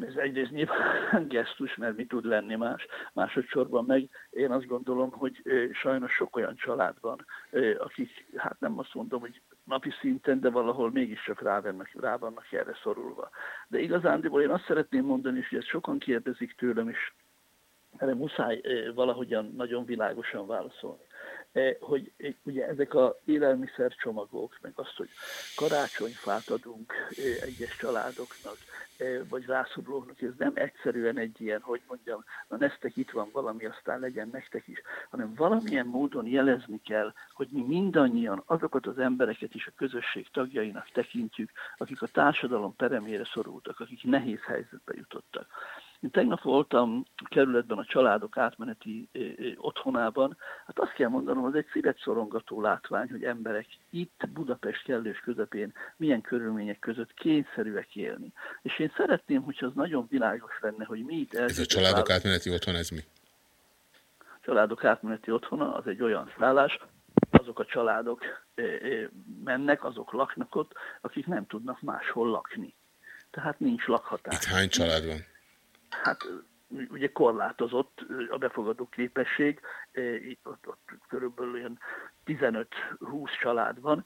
Ez egyrészt nyilván gesztus, mert mi tud lenni más. Másodszorban meg én azt gondolom, hogy sajnos sok olyan család van, akik, hát nem azt mondom, hogy napi szinten, de valahol mégiscsak rá vannak, rá vannak erre szorulva. De igazándiból én azt szeretném mondani, hogy ezt sokan kérdezik tőlem, és erre muszáj valahogyan nagyon világosan válaszolni. Hogy ugye ezek a élelmiszercsomagok, meg azt, hogy karácsonyfát adunk egyes családoknak, vagy rászorulóknak, ez nem egyszerűen egy ilyen, hogy mondjam, na nektek itt van valami, aztán legyen nektek is, hanem valamilyen módon jelezni kell, hogy mi mindannyian azokat az embereket is a közösség tagjainak tekintjük, akik a társadalom peremére szorultak, akik nehéz helyzetbe jutottak. Én tegnap voltam a kerületben a családok átmeneti otthonában. Hát azt kell mondanom, az egy szívetszorongató látvány, hogy emberek itt Budapest kellős közepén milyen körülmények között kényszerűek élni. És én szeretném, hogyha az nagyon világos lenne, hogy mi itt... Ez a családok átmeneti otthon, ez mi? A családok átmeneti otthona az egy olyan szállás, azok a családok mennek, azok laknak ott, akik nem tudnak máshol lakni. Tehát nincs lakhatás. Itt hány család van? hát ugye korlátozott a befogadó képesség, ott, ott körülbelül ilyen 15-20 család van.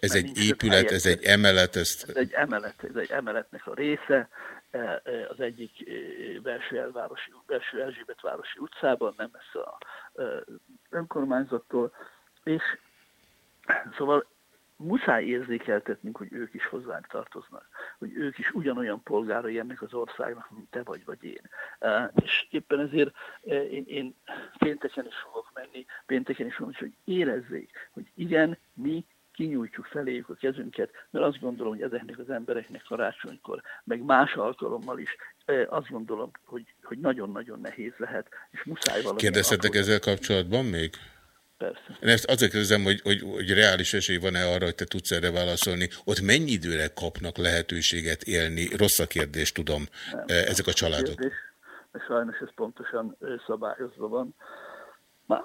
Ez egy épület, ez egy emelet? Ezt... Ez egy emelet, ez egy emeletnek a része, az egyik belső, elvárosi, belső Erzsébet városi utcában, nem messze a önkormányzattól, és szóval muszáj érzékeltetnünk, hogy ők is hozzánk tartoznak, hogy ők is ugyanolyan polgárai ennek az országnak, mint te vagy, vagy én. És éppen ezért én, én pénteken is fogok menni, pénteken is fogok, hogy érezzék, hogy igen, mi kinyújtjuk feléjük a kezünket, mert azt gondolom, hogy ezeknek az embereknek karácsonykor, meg más alkalommal is azt gondolom, hogy, hogy nagyon-nagyon nehéz lehet, és muszáj valami. Kérdezhetek ezzel kapcsolatban még? Persze. Én ezt azért kérdezem, hogy, hogy, hogy reális esély van-e arra, hogy te tudsz erre válaszolni. Ott mennyi időre kapnak lehetőséget élni? Rossz a kérdés, tudom, Nem, ezek a családok. Kérdés, de sajnos ez pontosan szabályozva van.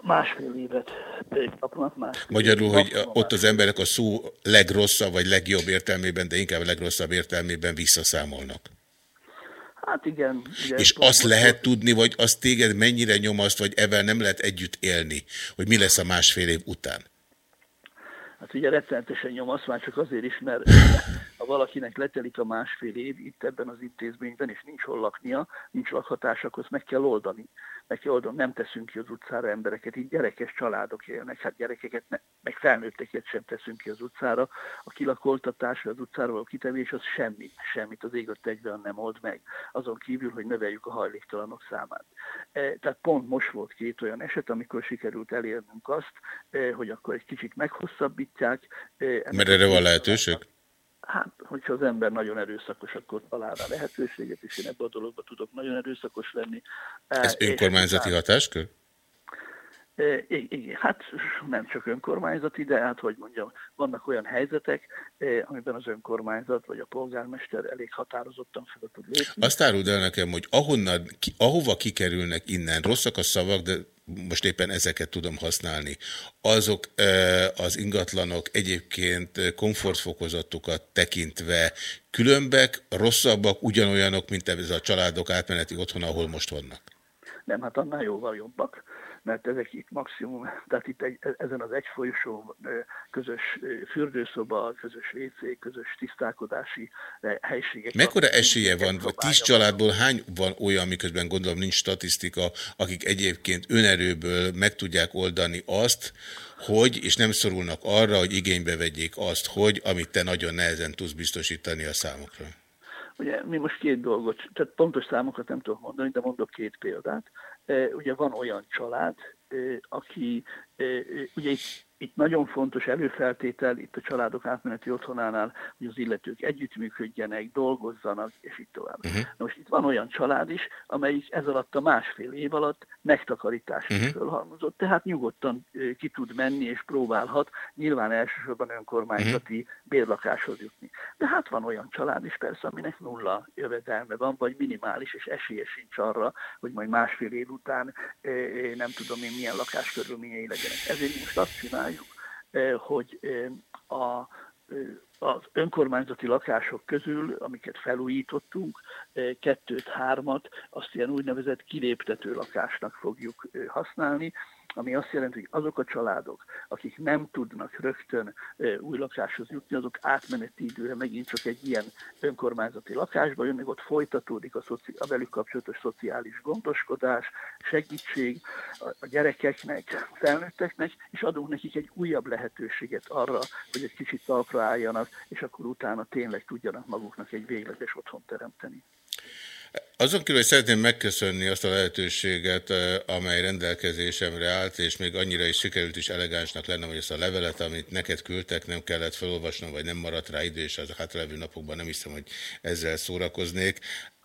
Másfél évet kapnak, másfél Magyarul, hogy ott az emberek a szó legrosszabb, vagy legjobb értelmében, de inkább legrosszabb értelmében visszaszámolnak. Hát igen. igen és azt lehet tudni, vagy azt téged mennyire nyomaszt, vagy ebben nem lehet együtt élni, hogy mi lesz a másfél év után? Hát ugye rettenetesen nyomasz, már csak azért is, mert ha valakinek letelik a másfél év itt ebben az intézményben, és nincs hol laknia, nincs lakhatás, akkor ezt meg kell oldani neki oldom, nem teszünk ki az utcára embereket, így gyerekes családok élnek, hát gyerekeket, ne, meg felnőtteket sem teszünk ki az utcára. A kilakoltatás, az utcára való kitevés, az semmit, semmit az égött egyben nem old meg. Azon kívül, hogy növeljük a hajléktalanok számát. E, tehát pont most volt két olyan eset, amikor sikerült elérnünk azt, e, hogy akkor egy kicsit meghosszabbítják. E, Mert erre van lehetőség? Hát, hogyha az ember nagyon erőszakos, akkor talál rá lehetőséget, és én ebben a dologban tudok nagyon erőszakos lenni. Ez önkormányzati és hatáskör? Igen, hát nem csak önkormányzati, de hát, hogy mondjam, vannak olyan helyzetek, amiben az önkormányzat vagy a polgármester elég határozottan fel tud lépni. Azt áruld el nekem, hogy ahonnan, ki, ahova kikerülnek innen, rosszak a szavak, de most éppen ezeket tudom használni, azok az ingatlanok egyébként komfortfokozatukat tekintve különbek, rosszabbak, ugyanolyanok, mint ez a családok átmeneti otthon, ahol most vannak? Nem, hát annál jóval jobbak mert ezek itt maximum, tehát itt egy, ezen az egyfolyosó közös fürdőszoba, közös WC, közös tisztálkodási helységek. Mekkora esélye van, vagy tíz családból hány van olyan, miközben gondolom nincs statisztika, akik egyébként önerőből meg tudják oldani azt, hogy, és nem szorulnak arra, hogy igénybe vegyék azt, hogy, amit te nagyon nehezen tudsz biztosítani a számokra? Ugye mi most két dolgot, tehát pontos számokat nem tudok mondani, de mondok két példát. Ugye van olyan család, aki ugye itt nagyon fontos előfeltétel itt a családok átmeneti otthonánál, hogy az illetők együttműködjenek, dolgozzanak, és így tovább. Uh-huh. most itt van olyan család is, amelyik ez alatt a másfél év alatt megtakarítást uh-huh. fölhalmozott, tehát nyugodtan ki tud menni és próbálhat, nyilván elsősorban önkormányzati uh-huh. bérlakáshoz jutni. De hát van olyan család is persze, aminek nulla jövedelme van, vagy minimális, és esélye sincs arra, hogy majd másfél év után nem tudom én milyen lakáskörülményei legyenek. Ezért most azt csináljuk, hogy a az önkormányzati lakások közül, amiket felújítottunk, kettőt, hármat, azt ilyen úgynevezett kiléptető lakásnak fogjuk használni, ami azt jelenti, hogy azok a családok, akik nem tudnak rögtön új lakáshoz jutni, azok átmeneti időre megint csak egy ilyen önkormányzati lakásba jönnek, ott folytatódik a, szoci- a velük kapcsolatos szociális gondoskodás, segítség a gyerekeknek, felnőtteknek, és adunk nekik egy újabb lehetőséget arra, hogy egy kicsit talpra álljanak, és akkor utána tényleg tudjanak maguknak egy végleges otthon teremteni. Azon kívül, hogy szeretném megköszönni azt a lehetőséget, amely rendelkezésemre állt, és még annyira is sikerült is elegánsnak lennem, hogy ezt a levelet, amit neked küldtek, nem kellett felolvasnom, vagy nem maradt rá idő, és az a hátralévő napokban nem hiszem, hogy ezzel szórakoznék.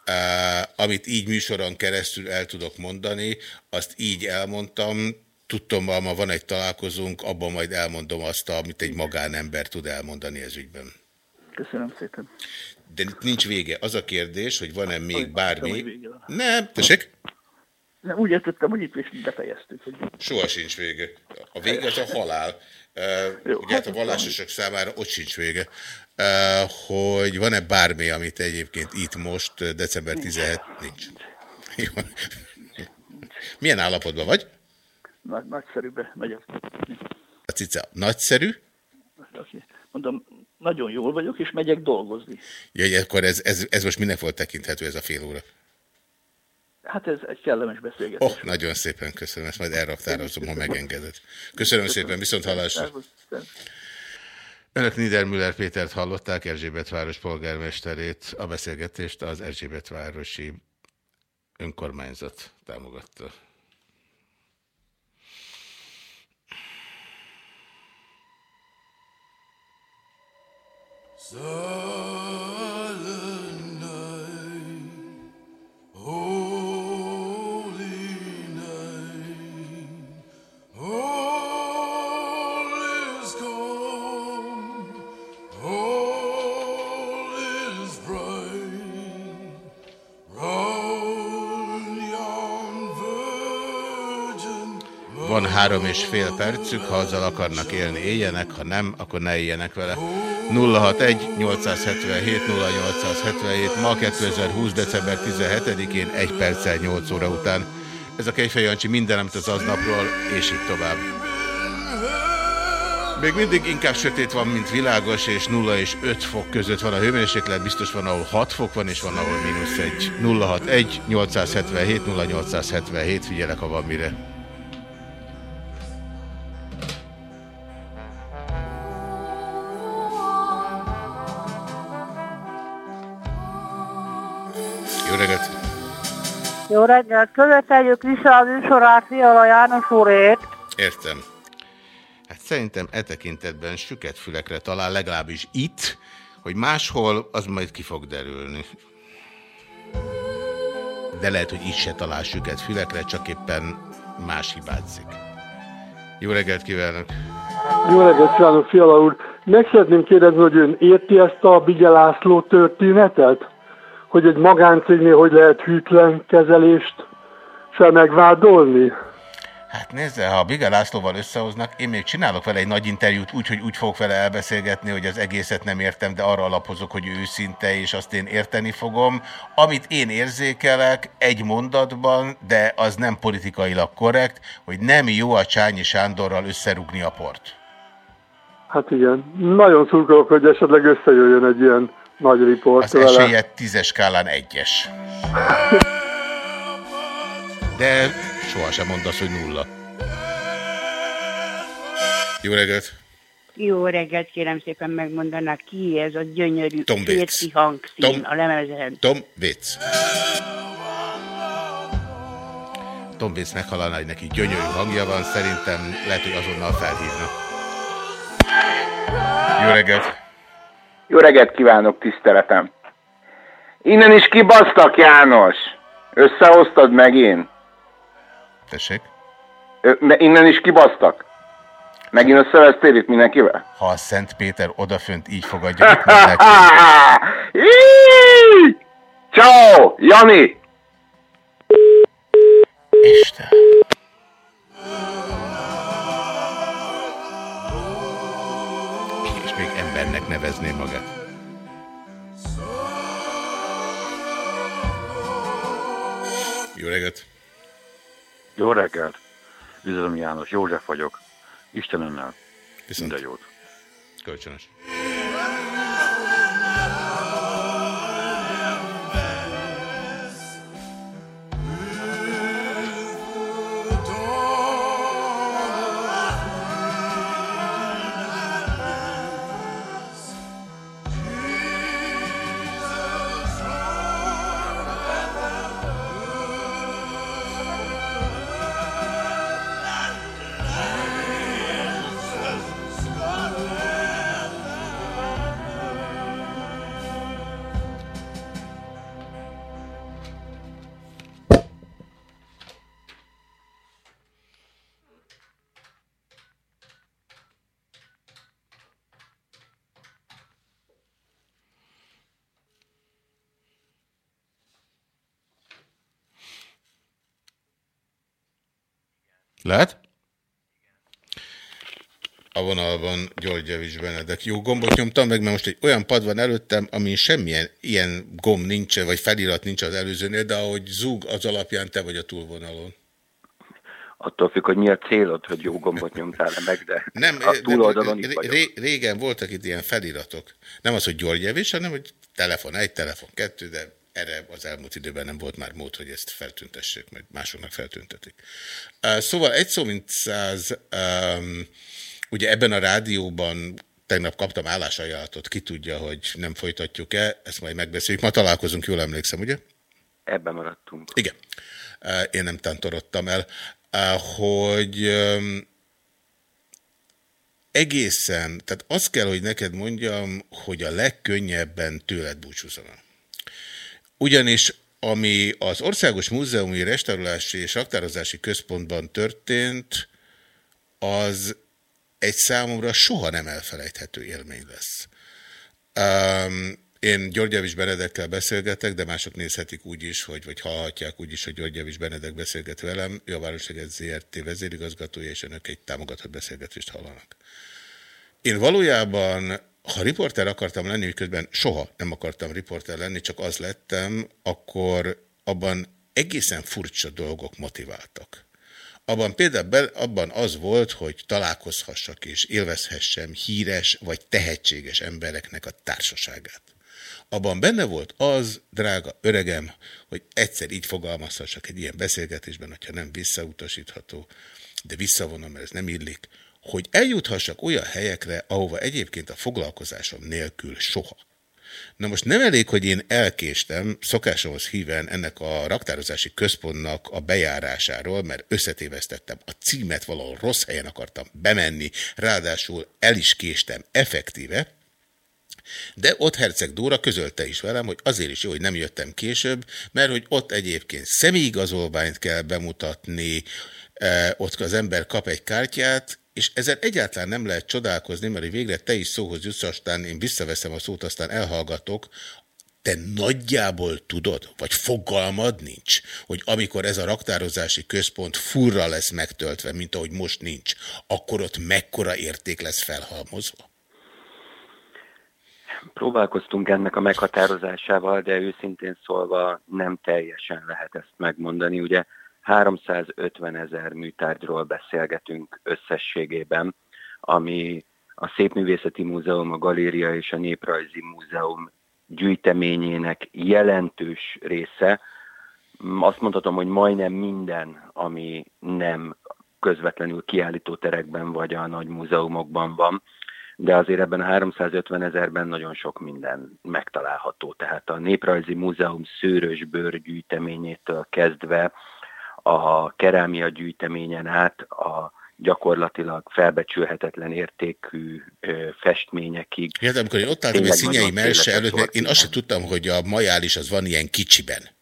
Uh, amit így műsoron keresztül el tudok mondani, azt így elmondtam, Tudtam, ma van egy találkozunk, abban majd elmondom azt, amit egy magánember tud elmondani ez ügyben. Köszönöm szépen. De nincs vége. Az a kérdés, hogy van-e még bármi... Nem, tessék? Nem, úgy értettem, hogy itt is befejeztük. Hogy... Soha sincs vége. A vége az a halál. Uh, ugye hát a vallásosok számára ott sincs vége. Hogy van-e bármi, amit egyébként itt most, december 17... Nincs. nincs. Milyen állapotban vagy? Nagy, nagyszerűbe megyek. A cica nagyszerű? Mondom, nagyon jól vagyok, és megyek dolgozni. Ja, akkor ez, ez, ez most minek volt tekinthető ez a fél óra? Hát ez egy kellemes beszélgetés. Oh, nagyon szépen köszönöm, ezt majd elraktározom, ha megengeded. Köszönöm, köszönöm szépen, viszont hallásra. Önök Niedermüller Pétert hallották, Erzsébet város polgármesterét, a beszélgetést az Erzsébet városi önkormányzat támogatta. So három és fél percük, ha azzal akarnak élni, éljenek, ha nem, akkor ne éljenek vele. 061-877-0877, ma 2020. december 17-én, egy perccel 8 óra után. Ez a Kejfej Jancsi minden, amit az aznapról, és így tovább. Még mindig inkább sötét van, mint világos, és 0 és 5 fok között van a hőmérséklet, biztos van, ahol 6 fok van, és van, ahol mínusz 1. 061 877 0877, figyelek, ha van mire. Reggelt! Követeljük vissza a műsorát Fiala János úrét. Értem. Hát szerintem e tekintetben süket fülekre talál, legalábbis itt, hogy máshol az majd ki fog derülni. De lehet, hogy itt se talál süket fülekre, csak éppen más hibázik. Jó reggelt kívánok! Jó reggelt kívánok, Fiala úr! Meg szeretném kérdezni, hogy ön érti ezt a Bigel László történetet? Hogy egy magáncégnél hogy lehet hűtlen kezelést fel megvádolni? Hát nézze, ha a Biga Lászlóval összehoznak, én még csinálok vele egy nagy interjút úgy, hogy úgy fogok vele elbeszélgetni, hogy az egészet nem értem, de arra alapozok, hogy őszinte, és azt én érteni fogom. Amit én érzékelek egy mondatban, de az nem politikailag korrekt, hogy nem jó a Csányi Sándorral összerugni a port. Hát igen. Nagyon szurkolok, hogy esetleg összejöjjön egy ilyen nagy riport Az vele. esélye tízes skálán egyes. De sohasem mondasz, hogy nulla. Jó reggelt! Jó reggelt, kérem szépen megmondaná, ki ez a gyönyörű Tom férfi hangszín Tom- a lemezen. Tom Waits. Tom Waits meghallaná, hogy neki gyönyörű hangja van, szerintem lehet, hogy azonnal felhívna. Jó reggelt! Jó reggelt kívánok, tiszteletem! Innen is kibasztak, János! Összehoztad megint? Tessék? Ö, innen is kibasztak? Megint összevesztél itt mindenkivel? Ha a Szent Péter odafönt így fogadja, mit mond! Ciao, Jani! Isten! Embernek nevezné magát. Jó reggelt! Jó reggelt! Üdvözlöm János, József vagyok. Istenemmel. Viszont. Minden jót. Kölcsönös. Lehet? A vonalban György Javis Benedek. Jó gombot nyomtam meg, mert most egy olyan pad van előttem, amin semmilyen ilyen gomb nincs, vagy felirat nincs az előzőnél, de ahogy zúg az alapján, te vagy a túlvonalon. Attól függ, hogy mi a célod, hogy jó gombot nyomtál-e meg, de Nem, a túloldalon vagyok. ré, régen voltak itt ilyen feliratok. Nem az, hogy György Javis, hanem hogy telefon egy, telefon kettő, de erre az elmúlt időben nem volt már mód, hogy ezt feltüntessék, mert másoknak feltüntetik. Szóval egy szó, mint száz, ugye ebben a rádióban tegnap kaptam állásajánlatot, ki tudja, hogy nem folytatjuk-e, ezt majd megbeszéljük. Ma találkozunk, jól emlékszem, ugye? Ebben maradtunk. Igen. Én nem tántorodtam el, hogy egészen, tehát azt kell, hogy neked mondjam, hogy a legkönnyebben tőled búcsúzom. el. Ugyanis ami az Országos Múzeumi Restaurálási és Raktározási Központban történt, az egy számomra soha nem elfelejthető élmény lesz. Um, én György Benedekkel beszélgetek, de mások nézhetik úgy is, hogy, vagy hallhatják úgy is, hogy György Benedek beszélget velem. Ő a Városliget ZRT vezérigazgatója, és önök egy támogatott beszélgetést hallanak. Én valójában, ha riporter akartam lenni, miközben soha nem akartam riporter lenni, csak az lettem, akkor abban egészen furcsa dolgok motiváltak. Abban például abban az volt, hogy találkozhassak és élvezhessem híres vagy tehetséges embereknek a társaságát. Abban benne volt az, drága öregem, hogy egyszer így fogalmazhassak egy ilyen beszélgetésben, hogyha nem visszautasítható, de visszavonom, mert ez nem illik, hogy eljuthassak olyan helyekre, ahova egyébként a foglalkozásom nélkül soha. Na most nem elég, hogy én elkéstem, szokásomhoz híven ennek a raktározási központnak a bejárásáról, mert összetévesztettem, a címet valahol rossz helyen akartam bemenni, ráadásul el is késtem effektíve, de ott Herceg Dóra közölte is velem, hogy azért is jó, hogy nem jöttem később, mert hogy ott egyébként személyigazolványt kell bemutatni, eh, ott az ember kap egy kártyát, és ezzel egyáltalán nem lehet csodálkozni, mert végre te is szóhoz jutsz, aztán én visszaveszem a szót, aztán elhallgatok, te nagyjából tudod, vagy fogalmad nincs, hogy amikor ez a raktározási központ furra lesz megtöltve, mint ahogy most nincs, akkor ott mekkora érték lesz felhalmozva? Próbálkoztunk ennek a meghatározásával, de őszintén szólva nem teljesen lehet ezt megmondani. Ugye 350 ezer műtárgyról beszélgetünk összességében, ami a Szépművészeti Múzeum, a Galéria és a Néprajzi Múzeum gyűjteményének jelentős része. Azt mondhatom, hogy majdnem minden, ami nem közvetlenül kiállítóterekben vagy a nagy múzeumokban van, de azért ebben a 350 ezerben nagyon sok minden megtalálható. Tehát a Néprajzi Múzeum szőrös bőrgyűjteményétől kezdve a kerámia gyűjteményen át a gyakorlatilag felbecsülhetetlen értékű ö, festményekig. Értem, amikor én ott álltam egy színyei melse előtt, én azt sem tudtam, hogy a majális az van ilyen kicsiben.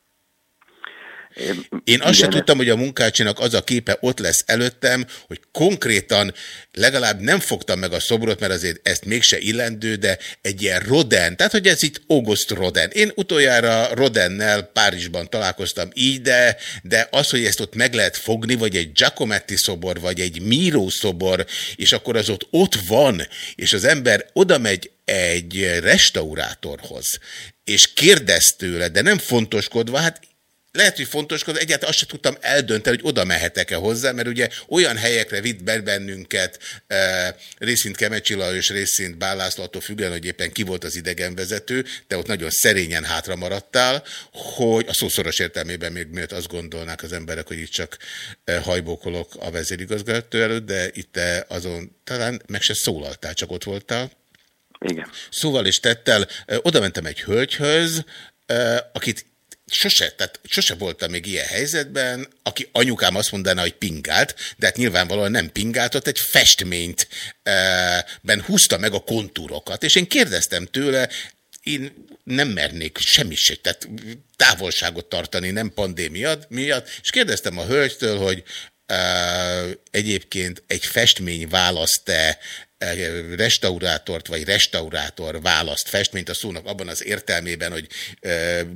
Én azt sem tudtam, hogy a munkácsinak az a képe ott lesz előttem, hogy konkrétan legalább nem fogtam meg a szobrot, mert azért ezt mégse illendő, de egy ilyen Roden, tehát hogy ez itt August Roden. Én utoljára Rodennel Párizsban találkoztam így, de, de az, hogy ezt ott meg lehet fogni, vagy egy Giacometti szobor, vagy egy Miro szobor, és akkor az ott ott van, és az ember oda megy egy restaurátorhoz, és kérdez tőle, de nem fontoskodva, hát lehet, hogy fontos, hogy egyáltalán azt sem tudtam eldönteni, hogy oda mehetek-e hozzá, mert ugye olyan helyekre vitt be bennünket e, részint Kemecsila és részint Bálászló, attól függően, hogy éppen ki volt az idegenvezető, de ott nagyon szerényen hátra maradtál, hogy a szószoros értelmében még miért azt gondolnák az emberek, hogy itt csak e, hajbókolok a vezérigazgató előtt, de itt te azon talán meg se szólaltál, csak ott voltál. Igen. Szóval és tettel, e, oda mentem egy hölgyhöz, e, akit sose, tehát sose voltam még ilyen helyzetben, aki anyukám azt mondaná, hogy pingált, de hát nyilvánvalóan nem pingált, ott egy festményt e, ben húzta meg a kontúrokat, és én kérdeztem tőle, én nem mernék semmi se, tehát távolságot tartani, nem pandémia miatt, és kérdeztem a hölgytől, hogy e, egyébként egy festmény választ-e restaurátort vagy restaurátor választ festményt a szónak abban az értelmében, hogy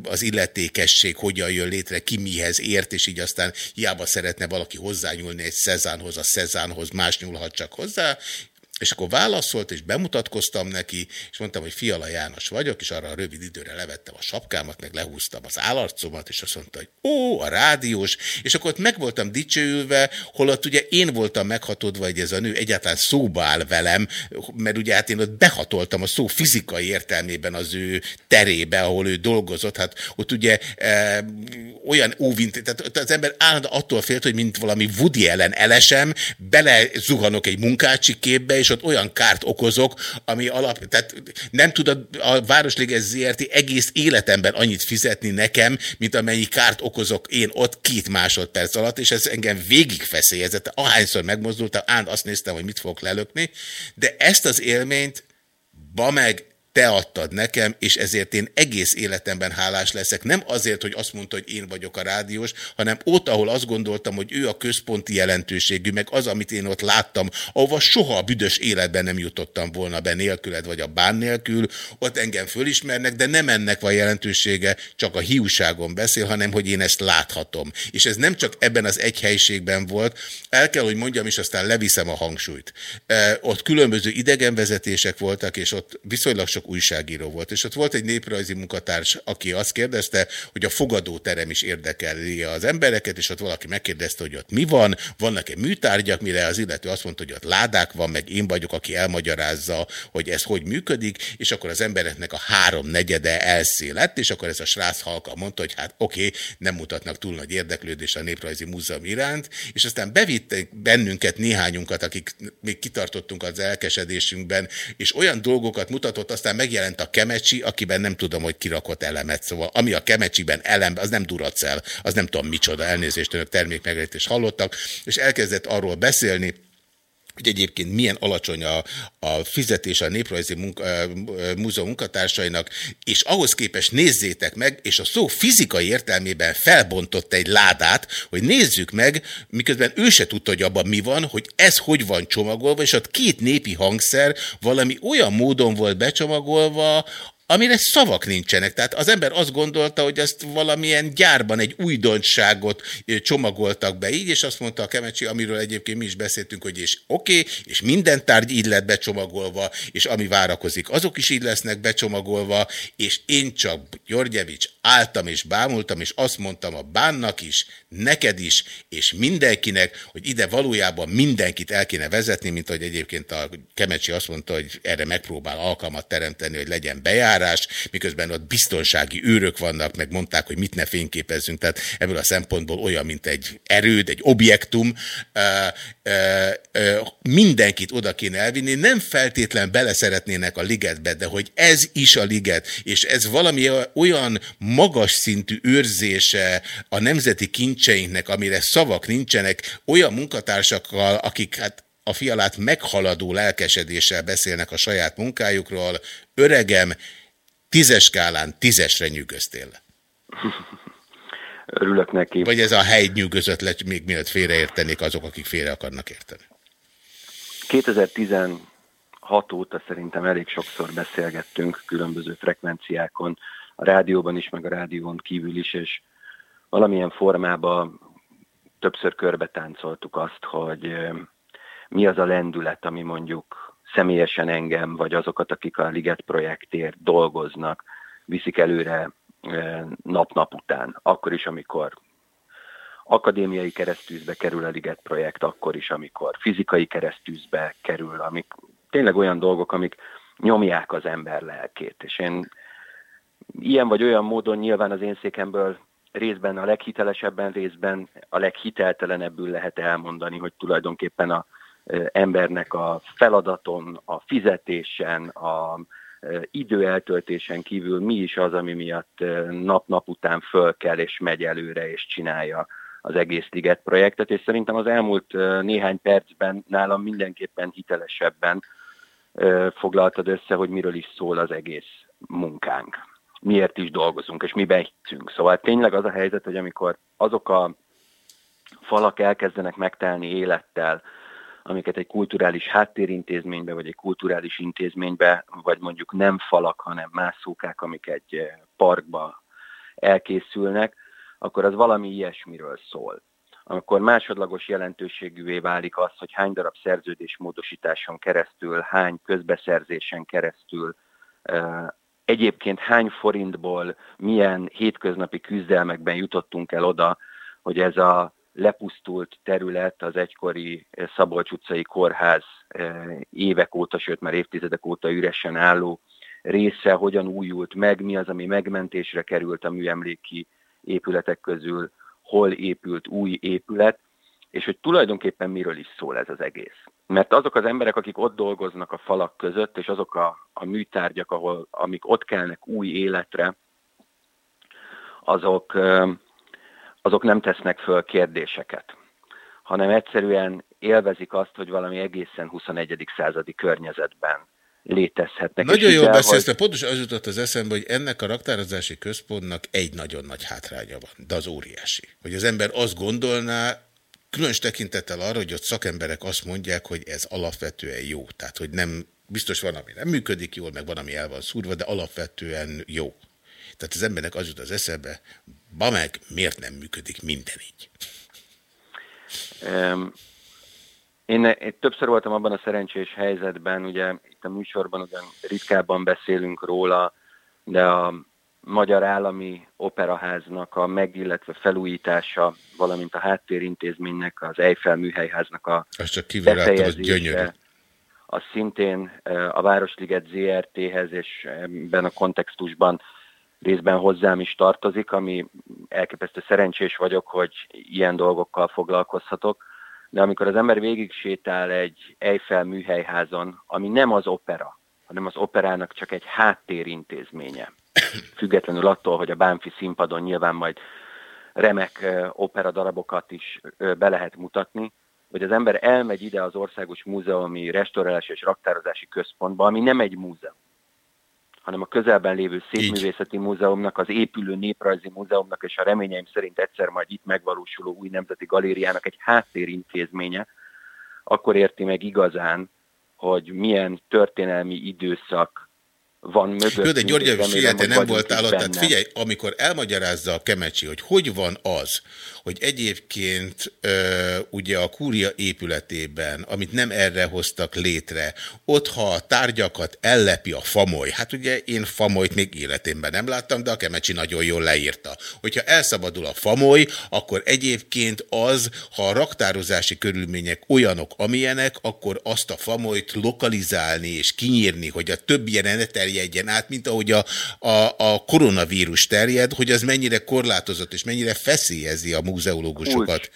az illetékesség hogyan jön létre, ki mihez ért, és így aztán hiába szeretne valaki hozzányúlni egy Szezánhoz, a Szezánhoz más nyúlhat csak hozzá, és akkor válaszolt, és bemutatkoztam neki, és mondtam, hogy Fiala János vagyok, és arra a rövid időre levettem a sapkámat, meg lehúztam az állarcomat, és azt mondta, hogy ó, a rádiós, és akkor ott meg voltam dicsőülve, holott ugye én voltam meghatódva, hogy ez a nő egyáltalán szóba áll velem, mert ugye hát én ott behatoltam a szó fizikai értelmében az ő terébe, ahol ő dolgozott, hát ott ugye e, olyan óvint, tehát az ember állandóan attól félt, hogy mint valami Woody ellen elesem, bele zuhanok egy munkácsi képbe, és és ott olyan kárt okozok, ami alap, tehát nem tud a, a Városliges ZRT egész életemben annyit fizetni nekem, mint amennyi kárt okozok én ott két másodperc alatt, és ez engem végig feszélyezett. Ahányszor megmozdultam, ánd azt néztem, hogy mit fogok lelökni, de ezt az élményt, ba meg te adtad nekem, és ezért én egész életemben hálás leszek. Nem azért, hogy azt mondta, hogy én vagyok a rádiós, hanem ott, ahol azt gondoltam, hogy ő a központi jelentőségű, meg az, amit én ott láttam, ahova soha a büdös életben nem jutottam volna be nélküled, vagy a bán nélkül, ott engem fölismernek, de nem ennek van jelentősége, csak a hiúságon beszél, hanem hogy én ezt láthatom. És ez nem csak ebben az egy helyiségben volt, el kell, hogy mondjam, és aztán leviszem a hangsúlyt. Ott különböző idegenvezetések voltak, és ott viszonylag sok újságíró volt, és ott volt egy néprajzi munkatárs, aki azt kérdezte, hogy a fogadóterem is érdekeli az embereket, és ott valaki megkérdezte, hogy ott mi van, vannak-e műtárgyak, mire az illető azt mondta, hogy ott ládák van, meg én vagyok, aki elmagyarázza, hogy ez hogy működik, és akkor az embereknek a három negyede elszélett, és akkor ez a srác halka mondta, hogy hát oké, okay, nem mutatnak túl nagy érdeklődés a Néprajzi Múzeum iránt, és aztán bevittek bennünket néhányunkat, akik még kitartottunk az elkesedésünkben, és olyan dolgokat mutatott, aztán megjelent a Kemecsi, akiben nem tudom, hogy kirakott elemet, szóval ami a Kemecsiben elem, az nem duracel, az nem tudom micsoda, elnézést önök termékmegjelenítést hallottak, és elkezdett arról beszélni, hogy egyébként milyen alacsony a, a fizetés a Néprajzi munka, Múzeum munkatársainak, és ahhoz képest nézzétek meg, és a szó fizikai értelmében felbontott egy ládát, hogy nézzük meg, miközben ő se tudta, hogy abban mi van, hogy ez hogy van csomagolva, és ott két népi hangszer valami olyan módon volt becsomagolva, amire szavak nincsenek. Tehát az ember azt gondolta, hogy ezt valamilyen gyárban egy újdonságot csomagoltak be így, és azt mondta a Kemecsi, amiről egyébként mi is beszéltünk, hogy és oké, okay, és minden tárgy így lett becsomagolva, és ami várakozik, azok is így lesznek becsomagolva, és én csak Györgyevics álltam és bámultam, és azt mondtam a bánnak is, neked is, és mindenkinek, hogy ide valójában mindenkit el kéne vezetni, mint hogy egyébként a Kemecsi azt mondta, hogy erre megpróbál alkalmat teremteni, hogy legyen bejárás, miközben ott biztonsági őrök vannak, meg mondták, hogy mit ne fényképezzünk, tehát ebből a szempontból olyan, mint egy erőd, egy objektum, mindenkit oda kéne elvinni, nem feltétlen bele szeretnének a ligetbe, de hogy ez is a liget, és ez valami olyan magas szintű őrzése a nemzeti kincseinknek, amire szavak nincsenek, olyan munkatársakkal, akik hát a fialát meghaladó lelkesedéssel beszélnek a saját munkájukról, öregem, tízes skálán tízesre nyűgöztél. Örülök neki. Vagy ez a hely nyűgözött le, még mielőtt félreértenék azok, akik félre akarnak érteni? 2016 óta szerintem elég sokszor beszélgettünk különböző frekvenciákon, a rádióban is, meg a rádión kívül is, és valamilyen formában többször körbe táncoltuk azt, hogy mi az a lendület, ami mondjuk személyesen engem, vagy azokat, akik a Liget projektért dolgoznak, viszik előre nap-nap után. Akkor is, amikor akadémiai keresztűzbe kerül a Liget projekt, akkor is, amikor fizikai keresztűzbe kerül, amik tényleg olyan dolgok, amik nyomják az ember lelkét. És én ilyen vagy olyan módon nyilván az én székemből részben a leghitelesebben, részben a leghiteltelenebbül lehet elmondani, hogy tulajdonképpen a embernek a feladaton, a fizetésen, a időeltöltésen kívül mi is az, ami miatt nap-nap után föl kell és megy előre és csinálja az egész Liget projektet, és szerintem az elmúlt néhány percben nálam mindenképpen hitelesebben foglaltad össze, hogy miről is szól az egész munkánk. Miért is dolgozunk, és miben hiszünk. Szóval tényleg az a helyzet, hogy amikor azok a falak elkezdenek megtelni élettel, amiket egy kulturális háttérintézménybe, vagy egy kulturális intézménybe, vagy mondjuk nem falak, hanem mászókák, amik egy parkba elkészülnek, akkor az valami ilyesmiről szól. Akkor másodlagos jelentőségűvé válik az, hogy hány darab szerződésmódosításon keresztül, hány közbeszerzésen keresztül, egyébként hány forintból, milyen hétköznapi küzdelmekben jutottunk el oda, hogy ez a lepusztult terület, az egykori Szabolcs utcai kórház évek óta, sőt már évtizedek óta üresen álló része hogyan újult meg, mi az, ami megmentésre került a műemléki épületek közül, hol épült új épület, és hogy tulajdonképpen miről is szól ez az egész. Mert azok az emberek, akik ott dolgoznak a falak között, és azok a, a műtárgyak, ahol, amik ott kelnek új életre, azok, azok nem tesznek föl kérdéseket, hanem egyszerűen élvezik azt, hogy valami egészen 21. századi környezetben létezhetnek. Nagyon jól beszélsz, hogy... pontosan az jutott az eszembe, hogy ennek a raktározási központnak egy nagyon nagy hátránya van, de az óriási. Hogy az ember azt gondolná, különös tekintettel arra, hogy ott szakemberek azt mondják, hogy ez alapvetően jó. Tehát, hogy nem, biztos van, ami nem működik jól, meg van, ami el van szúrva, de alapvetően jó. Tehát az embernek az jut az eszebe, ba meg, miért nem működik minden így? Um, én, én többször voltam abban a szerencsés helyzetben, ugye itt a műsorban ugyan ritkábban beszélünk róla, de a Magyar Állami Operaháznak a megilletve felújítása, valamint a háttérintézménynek, az Eiffel műhelyháznak a Az csak kívül az gyönyörű. Az szintén a Városliget ZRT-hez, és ebben a kontextusban részben hozzám is tartozik, ami elképesztő szerencsés vagyok, hogy ilyen dolgokkal foglalkozhatok. De amikor az ember végig sétál egy Eiffel műhelyházon, ami nem az opera, hanem az operának csak egy háttérintézménye, függetlenül attól, hogy a Bánfi színpadon nyilván majd remek opera darabokat is be lehet mutatni, hogy az ember elmegy ide az Országos Múzeumi Restaurálási és Raktározási Központba, ami nem egy múzeum, hanem a közelben lévő Szépművészeti Múzeumnak, az épülő Néprajzi Múzeumnak és a reményeim szerint egyszer majd itt megvalósuló új nemzeti galériának egy háttérintézménye, akkor érti meg igazán, hogy milyen történelmi időszak van mögött. Jó, de György, figyelj, te nem voltál ott. Tehát figyelj, amikor elmagyarázza a Kemecsi, hogy hogy van az, hogy egyébként ö, ugye a kúria épületében, amit nem erre hoztak létre, ott ha a tárgyakat ellepi a famoly, hát ugye én famolyt még életémben nem láttam, de a Kemecsi nagyon jól leírta. Hogyha elszabadul a famoly, akkor egyébként az, ha a raktározási körülmények olyanok, amilyenek, akkor azt a famolyt lokalizálni és kinyírni, hogy a többi ne terjedjen át, mint ahogy a, a, a koronavírus terjed, hogy az mennyire korlátozott és mennyire feszélyezi a múzeológusokat. Kulcs.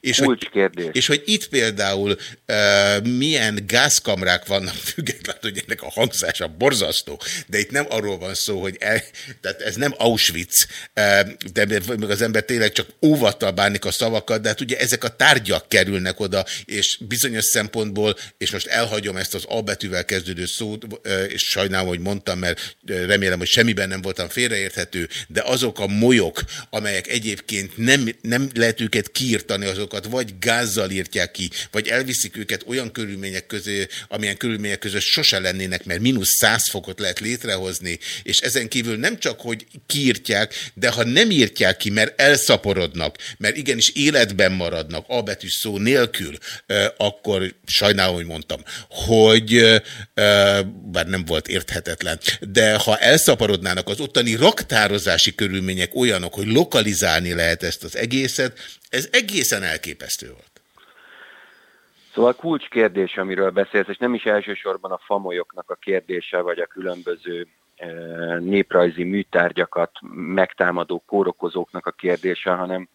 És hogy, és hogy itt például uh, milyen gázkamrák vannak, függetlenül, hogy ennek a hangzása borzasztó, de itt nem arról van szó, hogy el, tehát ez nem Auschwitz, uh, de az ember tényleg csak óvattal bánik a szavakat, de hát ugye ezek a tárgyak kerülnek oda, és bizonyos szempontból, és most elhagyom ezt az A betűvel kezdődő szót, uh, és sajnálom, hogy mondtam, mert remélem, hogy semmiben nem voltam félreérthető, de azok a molyok, amelyek egyébként nem, nem lehet őket kiirtani, azok azokat vagy gázzal írtják ki, vagy elviszik őket olyan körülmények közé, amilyen körülmények között sose lennének, mert mínusz 100 fokot lehet létrehozni, és ezen kívül nem csak, hogy kiírtják, de ha nem írtják ki, mert elszaporodnak, mert igenis életben maradnak, A betűs szó nélkül, akkor sajnálom, hogy mondtam, hogy bár nem volt érthetetlen, de ha elszaporodnának az ottani raktározási körülmények olyanok, hogy lokalizálni lehet ezt az egészet, ez egészen elképesztő volt. Szóval kulcskérdés, amiről beszélsz, és nem is elsősorban a famolyoknak a kérdése, vagy a különböző néprajzi műtárgyakat megtámadó kórokozóknak a kérdése, hanem,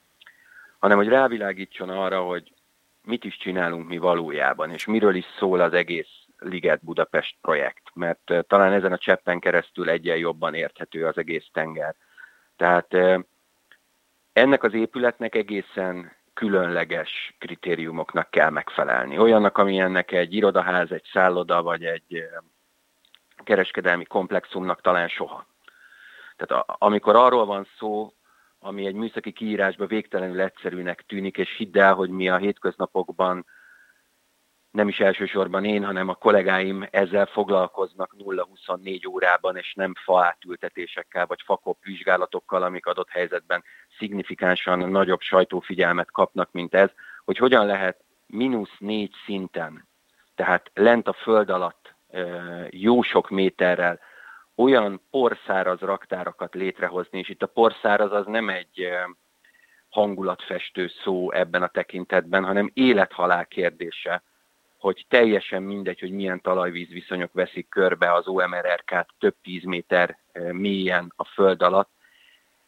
hanem hogy rávilágítson arra, hogy mit is csinálunk mi valójában, és miről is szól az egész Liget Budapest projekt, mert talán ezen a cseppen keresztül egyen jobban érthető az egész tenger. Tehát ennek az épületnek egészen különleges kritériumoknak kell megfelelni. Olyannak, amilyennek egy irodaház, egy szálloda vagy egy kereskedelmi komplexumnak talán soha. Tehát amikor arról van szó, ami egy műszaki kiírásban végtelenül egyszerűnek tűnik, és hidd el, hogy mi a hétköznapokban nem is elsősorban én, hanem a kollégáim ezzel foglalkoznak 0-24 órában, és nem faátültetésekkel vagy fakop vizsgálatokkal, amik adott helyzetben szignifikánsan nagyobb sajtófigyelmet kapnak, mint ez, hogy hogyan lehet mínusz négy szinten, tehát lent a föld alatt jó sok méterrel olyan porszáraz raktárakat létrehozni, és itt a porszáraz az nem egy hangulatfestő szó ebben a tekintetben, hanem élethalál kérdése, hogy teljesen mindegy, hogy milyen talajvíz viszonyok veszik körbe az OMRRK-t több tíz méter mélyen a föld alatt,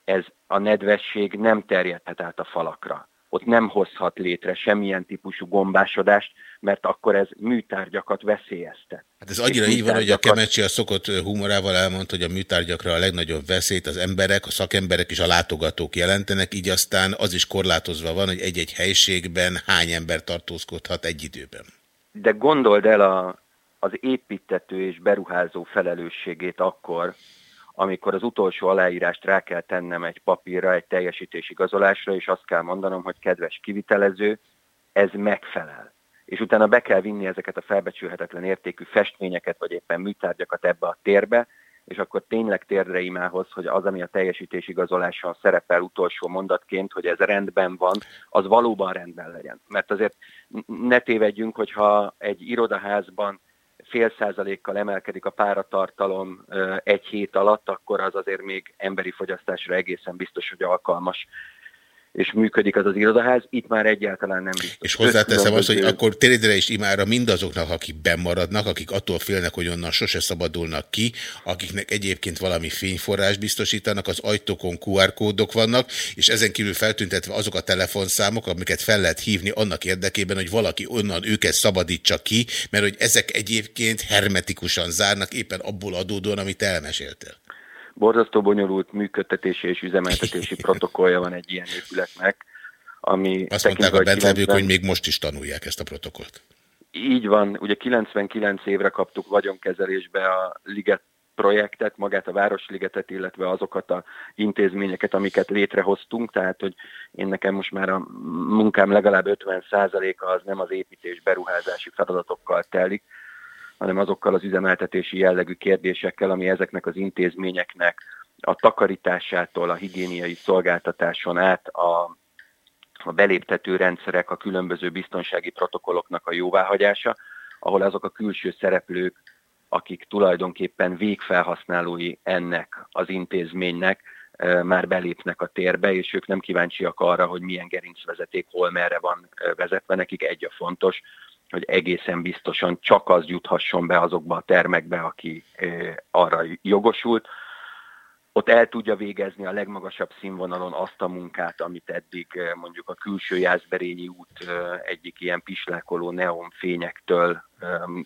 ez a nedvesség nem terjedhet át a falakra ott nem hozhat létre semmilyen típusú gombásodást, mert akkor ez műtárgyakat veszélyeztet. Hát ez annyira így van, hogy a Kemecsi a szokott humorával elmondta, hogy a műtárgyakra a legnagyobb veszélyt az emberek, a szakemberek és a látogatók jelentenek, így aztán az is korlátozva van, hogy egy-egy helységben hány ember tartózkodhat egy időben. De gondold el a, az építető és beruházó felelősségét akkor, amikor az utolsó aláírást rá kell tennem egy papírra, egy teljesítésigazolásra, és azt kell mondanom, hogy kedves kivitelező, ez megfelel. És utána be kell vinni ezeket a felbecsülhetetlen értékű festményeket, vagy éppen műtárgyakat ebbe a térbe, és akkor tényleg térdre imához, hogy az, ami a teljesítésigazoláson szerepel utolsó mondatként, hogy ez rendben van, az valóban rendben legyen. Mert azért ne tévedjünk, hogyha egy irodaházban fél százalékkal emelkedik a páratartalom egy hét alatt, akkor az azért még emberi fogyasztásra egészen biztos, hogy alkalmas és működik az az irodaház, itt már egyáltalán nem biztos. És hozzáteszem azt, hogy akkor térdre is imára mindazoknak, akik bemaradnak, akik attól félnek, hogy onnan sose szabadulnak ki, akiknek egyébként valami fényforrás biztosítanak, az ajtókon QR kódok vannak, és ezen kívül feltüntetve azok a telefonszámok, amiket fel lehet hívni annak érdekében, hogy valaki onnan őket szabadítsa ki, mert hogy ezek egyébként hermetikusan zárnak éppen abból adódóan, amit elmeséltél borzasztó bonyolult működtetési és üzemeltetési protokollja van egy ilyen épületnek, ami... Azt mondták a bentlevők, 90... hogy még most is tanulják ezt a protokollt. Így van, ugye 99 évre kaptuk vagyonkezelésbe a Liget projektet, magát a Városligetet, illetve azokat a intézményeket, amiket létrehoztunk, tehát hogy én nekem most már a munkám legalább 50%-a az nem az építés beruházási feladatokkal telik, hanem azokkal az üzemeltetési jellegű kérdésekkel, ami ezeknek az intézményeknek a takarításától, a higiéniai szolgáltatáson át a, a beléptető rendszerek, a különböző biztonsági protokolloknak a jóváhagyása, ahol azok a külső szereplők, akik tulajdonképpen végfelhasználói ennek az intézménynek, már belépnek a térbe, és ők nem kíváncsiak arra, hogy milyen gerincvezeték hol merre van vezetve. Nekik egy a fontos, hogy egészen biztosan csak az juthasson be azokba a termekbe, aki arra jogosult. Ott el tudja végezni a legmagasabb színvonalon azt a munkát, amit eddig mondjuk a külső Jászberényi út egyik ilyen pislákoló neonfényektől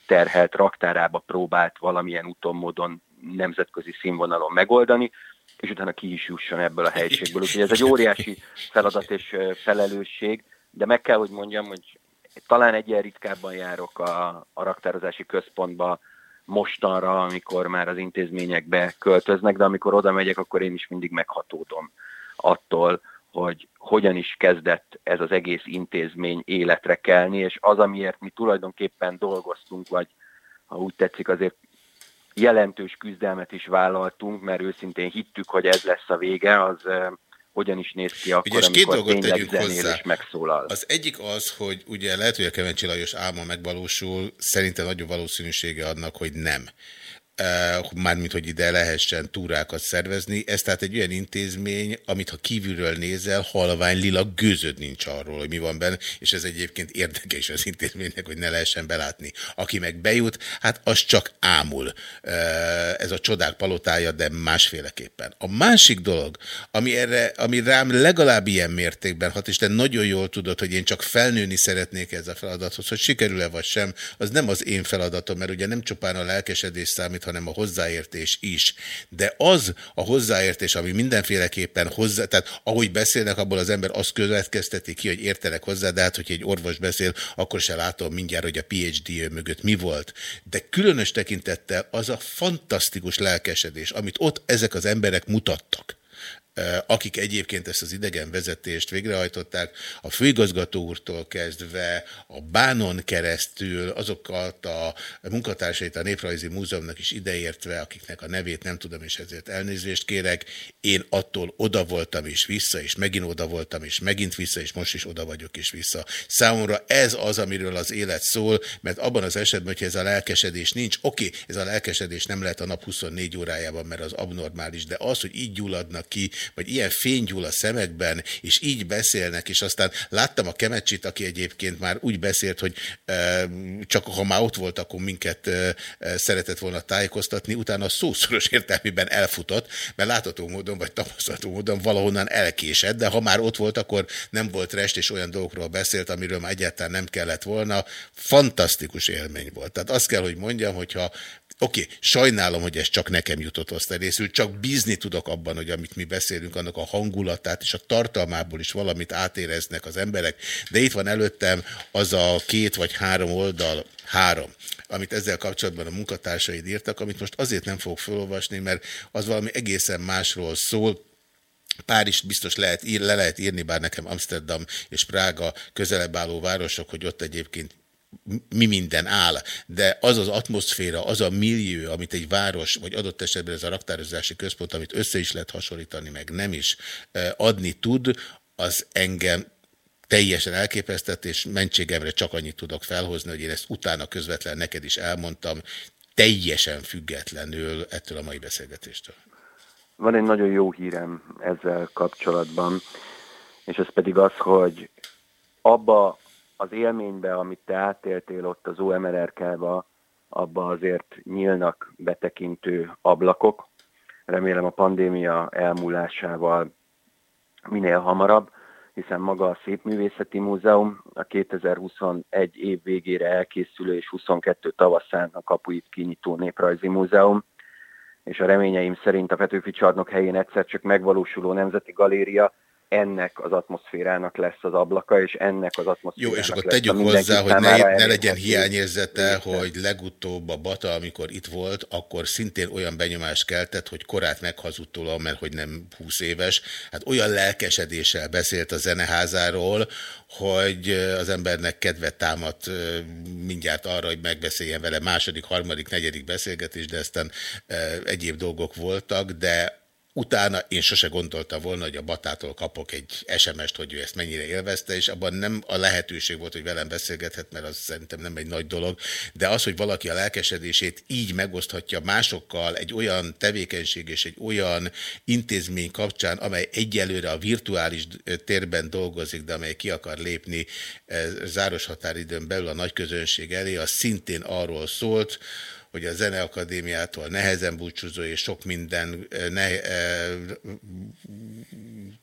terhelt raktárába próbált valamilyen úton, módon nemzetközi színvonalon megoldani, és utána ki is jusson ebből a helységből. Úgyhogy ez egy óriási feladat és felelősség, de meg kell, hogy mondjam, hogy talán egyen ritkábban járok a, a raktározási központba mostanra, amikor már az intézményekbe költöznek, de amikor oda megyek, akkor én is mindig meghatódom attól, hogy hogyan is kezdett ez az egész intézmény életre kelni, és az, amiért mi tulajdonképpen dolgoztunk, vagy ha úgy tetszik, azért jelentős küzdelmet is vállaltunk, mert őszintén hittük, hogy ez lesz a vége, az hogyan is néz ki akkor, ugye, amikor két dolgot tényleg zenél és megszólal. Az egyik az, hogy ugye lehet, hogy a Kevencsi Lajos álma megvalósul, szerintem nagyobb valószínűsége adnak, hogy nem mármint, hogy ide lehessen túrákat szervezni. Ez tehát egy olyan intézmény, amit ha kívülről nézel, halvány lila gőzöd nincs arról, hogy mi van benne, és ez egyébként érdekes az intézménynek, hogy ne lehessen belátni. Aki meg bejut, hát az csak ámul. Ez a csodák palotája, de másféleképpen. A másik dolog, ami, erre, ami rám legalább ilyen mértékben hat, és te nagyon jól tudod, hogy én csak felnőni szeretnék ez a feladathoz, hogy sikerül-e vagy sem, az nem az én feladatom, mert ugye nem csupán a lelkesedés számít, hanem a hozzáértés is. De az a hozzáértés, ami mindenféleképpen hozzá, tehát ahogy beszélnek, abból az ember azt következteti ki, hogy értenek hozzá, de hát, hogy egy orvos beszél, akkor se látom mindjárt, hogy a PhD mögött mi volt. De különös tekintettel az a fantasztikus lelkesedés, amit ott ezek az emberek mutattak akik egyébként ezt az idegen vezetést végrehajtották, a főigazgató úrtól kezdve, a Bánon keresztül, azokat a munkatársait a Néprajzi Múzeumnak is ideértve, akiknek a nevét nem tudom, és ezért elnézést kérek, én attól oda voltam is vissza, és megint oda voltam, és megint vissza, és most is oda vagyok is vissza. Számomra ez az, amiről az élet szól, mert abban az esetben, hogyha ez a lelkesedés nincs, oké, ez a lelkesedés nem lehet a nap 24 órájában, mert az abnormális, de az, hogy így gyulladnak ki, vagy ilyen fénygyúl a szemekben, és így beszélnek, és aztán láttam a Kemecsit, aki egyébként már úgy beszélt, hogy e, csak ha már ott volt, akkor minket e, szeretett volna tájékoztatni, utána a szószoros értelmében elfutott, mert látható módon, vagy tapasztalható módon valahonnan elkésett, de ha már ott volt, akkor nem volt rest, és olyan dolgokról beszélt, amiről már egyáltalán nem kellett volna. Fantasztikus élmény volt. Tehát azt kell, hogy mondjam, hogyha Oké, okay, sajnálom, hogy ez csak nekem jutott osztályrészül, csak bízni tudok abban, hogy amit mi beszélünk, annak a hangulatát és a tartalmából is valamit átéreznek az emberek, de itt van előttem az a két vagy három oldal, három, amit ezzel kapcsolatban a munkatársaid írtak, amit most azért nem fogok felolvasni, mert az valami egészen másról szól, Párizs biztos lehet ír, le lehet írni, bár nekem Amsterdam és Prága közelebb álló városok, hogy ott egyébként mi minden áll, de az az atmoszféra, az a millió, amit egy város, vagy adott esetben ez a raktározási központ, amit össze is lehet hasonlítani, meg nem is adni tud, az engem teljesen elképesztett, és mentségemre csak annyit tudok felhozni, hogy én ezt utána közvetlen neked is elmondtam, teljesen függetlenül ettől a mai beszélgetéstől. Van egy nagyon jó hírem ezzel kapcsolatban, és ez pedig az, hogy abba az élménybe, amit te átéltél ott az OMRRK-ba, abba azért nyílnak betekintő ablakok. Remélem a pandémia elmúlásával minél hamarabb, hiszen maga a Szépművészeti Múzeum a 2021 év végére elkészülő és 22 tavaszán a kapuit kinyitó Néprajzi Múzeum, és a reményeim szerint a Petőfi csarnok helyén egyszer csak megvalósuló Nemzeti Galéria ennek az atmoszférának lesz az ablaka, és ennek az atmoszférának Jó, és akkor tegyük hozzá, hogy ne, ne legyen hiányérzete, hogy legutóbb a Bata, amikor itt volt, akkor szintén olyan benyomást keltett, hogy korát meghazudtól, mert hogy nem 20 éves, hát olyan lelkesedéssel beszélt a zeneházáról, hogy az embernek kedvet támadt mindjárt arra, hogy megbeszéljen vele második, harmadik, negyedik beszélgetés, de aztán egyéb dolgok voltak, de Utána én sose gondoltam volna, hogy a Batától kapok egy SMS-t, hogy ő ezt mennyire élvezte, és abban nem a lehetőség volt, hogy velem beszélgethet, mert az szerintem nem egy nagy dolog, de az, hogy valaki a lelkesedését így megoszthatja másokkal egy olyan tevékenység és egy olyan intézmény kapcsán, amely egyelőre a virtuális térben dolgozik, de amely ki akar lépni eh, záros határidőn belül a nagy közönség elé, az szintén arról szólt, hogy a Zeneakadémiától nehezen búcsúzó és sok minden ne,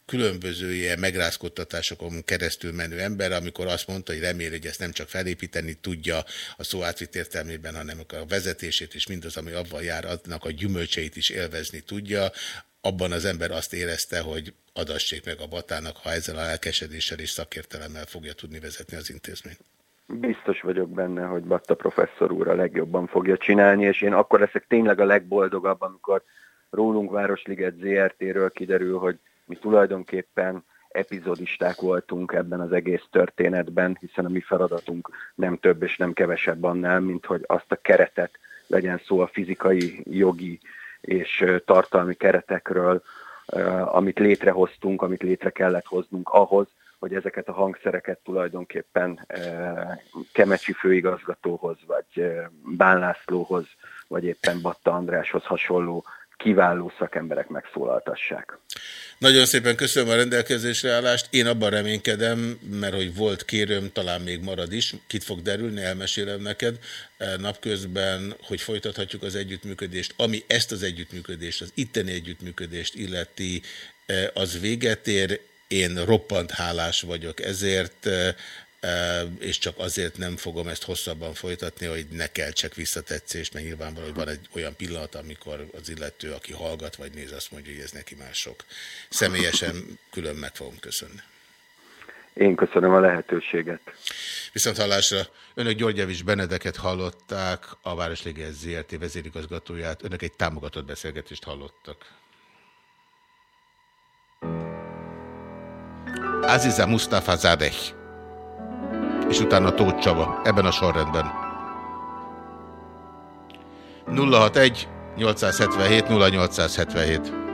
különböző ilyen megrázkodtatásokon keresztül menő ember, amikor azt mondta, hogy reméli, hogy ezt nem csak felépíteni tudja a szó átvitt értelmében, hanem a vezetését és mindaz, ami abban jár, annak a gyümölcseit is élvezni tudja, abban az ember azt érezte, hogy adassék meg a batának, ha ezzel a lelkesedéssel és szakértelemmel fogja tudni vezetni az intézményt. Biztos vagyok benne, hogy Batta professzor úr a legjobban fogja csinálni, és én akkor leszek tényleg a legboldogabb, amikor rólunk Városliget ZRT-ről kiderül, hogy mi tulajdonképpen epizodisták voltunk ebben az egész történetben, hiszen a mi feladatunk nem több és nem kevesebb annál, mint hogy azt a keretet, legyen szó a fizikai, jogi és tartalmi keretekről, amit létrehoztunk, amit létre kellett hoznunk ahhoz, hogy ezeket a hangszereket tulajdonképpen Kemecsi főigazgatóhoz, vagy Bán Lászlóhoz, vagy éppen Batta Andráshoz hasonló kiváló szakemberek megszólaltassák. Nagyon szépen köszönöm a rendelkezésre állást. Én abban reménykedem, mert hogy volt kérőm, talán még marad is, kit fog derülni, elmesélem neked napközben, hogy folytathatjuk az együttműködést. Ami ezt az együttműködést, az itteni együttműködést illeti, az véget ér. Én roppant hálás vagyok ezért, és csak azért nem fogom ezt hosszabban folytatni, hogy ne keltsek visszatetszést, mert nyilvánvaló, hogy van egy olyan pillanat, amikor az illető, aki hallgat vagy néz, azt mondja, hogy ez neki mások. Személyesen külön meg fogom köszönni. Én köszönöm a lehetőséget. Viszont hallásra önök Györgyevics Benedeket hallották, a Városlégi ZRT vezérigazgatóját. Önök egy támogatott beszélgetést hallottak. Aziza Mustafa Zadeh és utána Tóth Csaba, ebben a sorrendben. 061 877 0877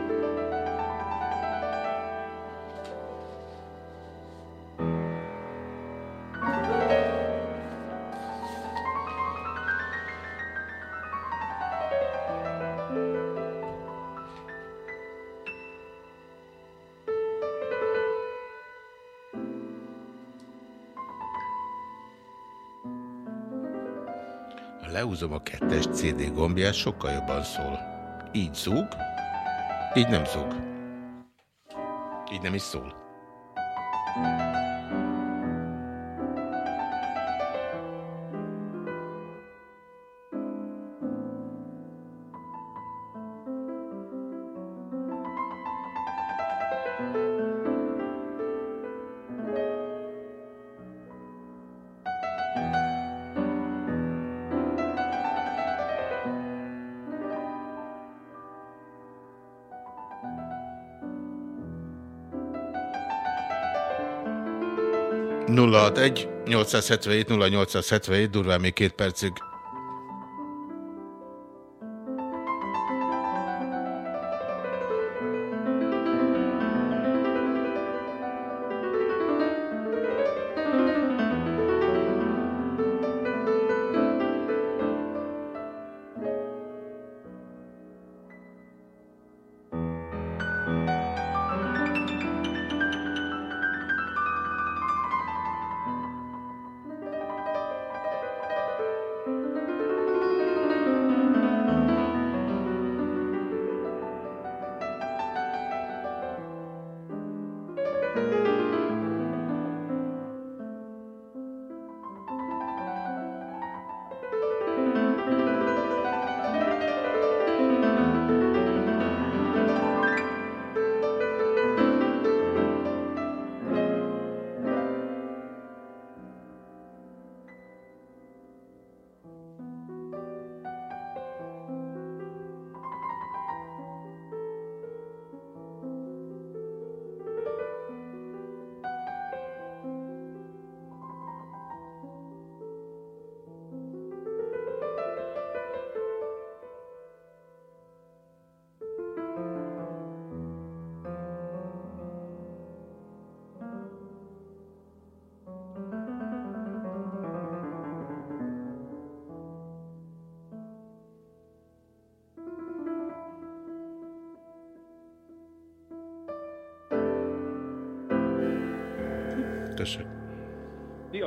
lehúzom a kettes CD gombját, sokkal jobban szól. Így zúg, így nem zúg. Így nem is szól. egy 877 0877 durván még két percig.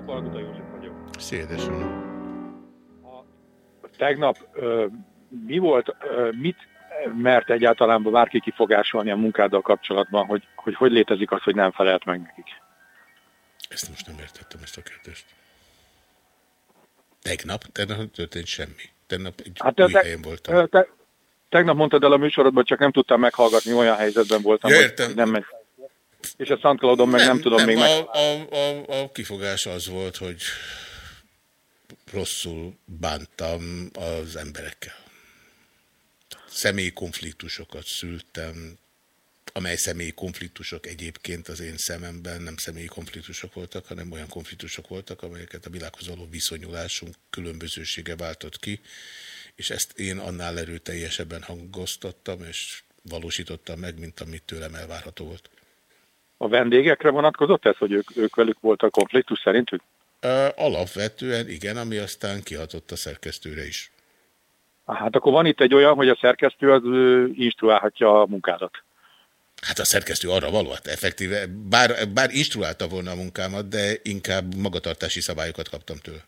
Palguta József vagyok. Szédesen. A, tegnap ö, mi volt, ö, mit mert egyáltalán bárki kifogásolni a munkáddal kapcsolatban, hogy, hogy hogy létezik az, hogy nem felelt meg nekik? Ezt most nem értettem, ezt a kérdést. Tegnap? Tegnap nem történt semmi. Tegnap egy hát új te, helyen voltam. Te, tegnap mondtad el a műsorodban, csak nem tudtam meghallgatni, olyan helyzetben voltam, ja, értem. hogy nem megy. És a SoundCloudon meg nem, nem tudom nem, még a, meg... A, a, a kifogás az volt, hogy rosszul bántam az emberekkel. Személyi konfliktusokat szültem, amely személyi konfliktusok egyébként az én szememben nem személyi konfliktusok voltak, hanem olyan konfliktusok voltak, amelyeket a világhoz való viszonyulásunk különbözősége váltott ki, és ezt én annál erőteljesebben hangoztattam, és valósítottam meg, mint amit tőlem elvárható volt. A vendégekre vonatkozott ez, hogy ők, ők velük volt a konfliktus szerintük? Alapvetően igen, ami aztán kihatott a szerkesztőre is. Hát akkor van itt egy olyan, hogy a szerkesztő az instruálhatja a munkádat. Hát a szerkesztő arra való, hát effektíve, bár, bár instruálta volna a munkámat, de inkább magatartási szabályokat kaptam tőle.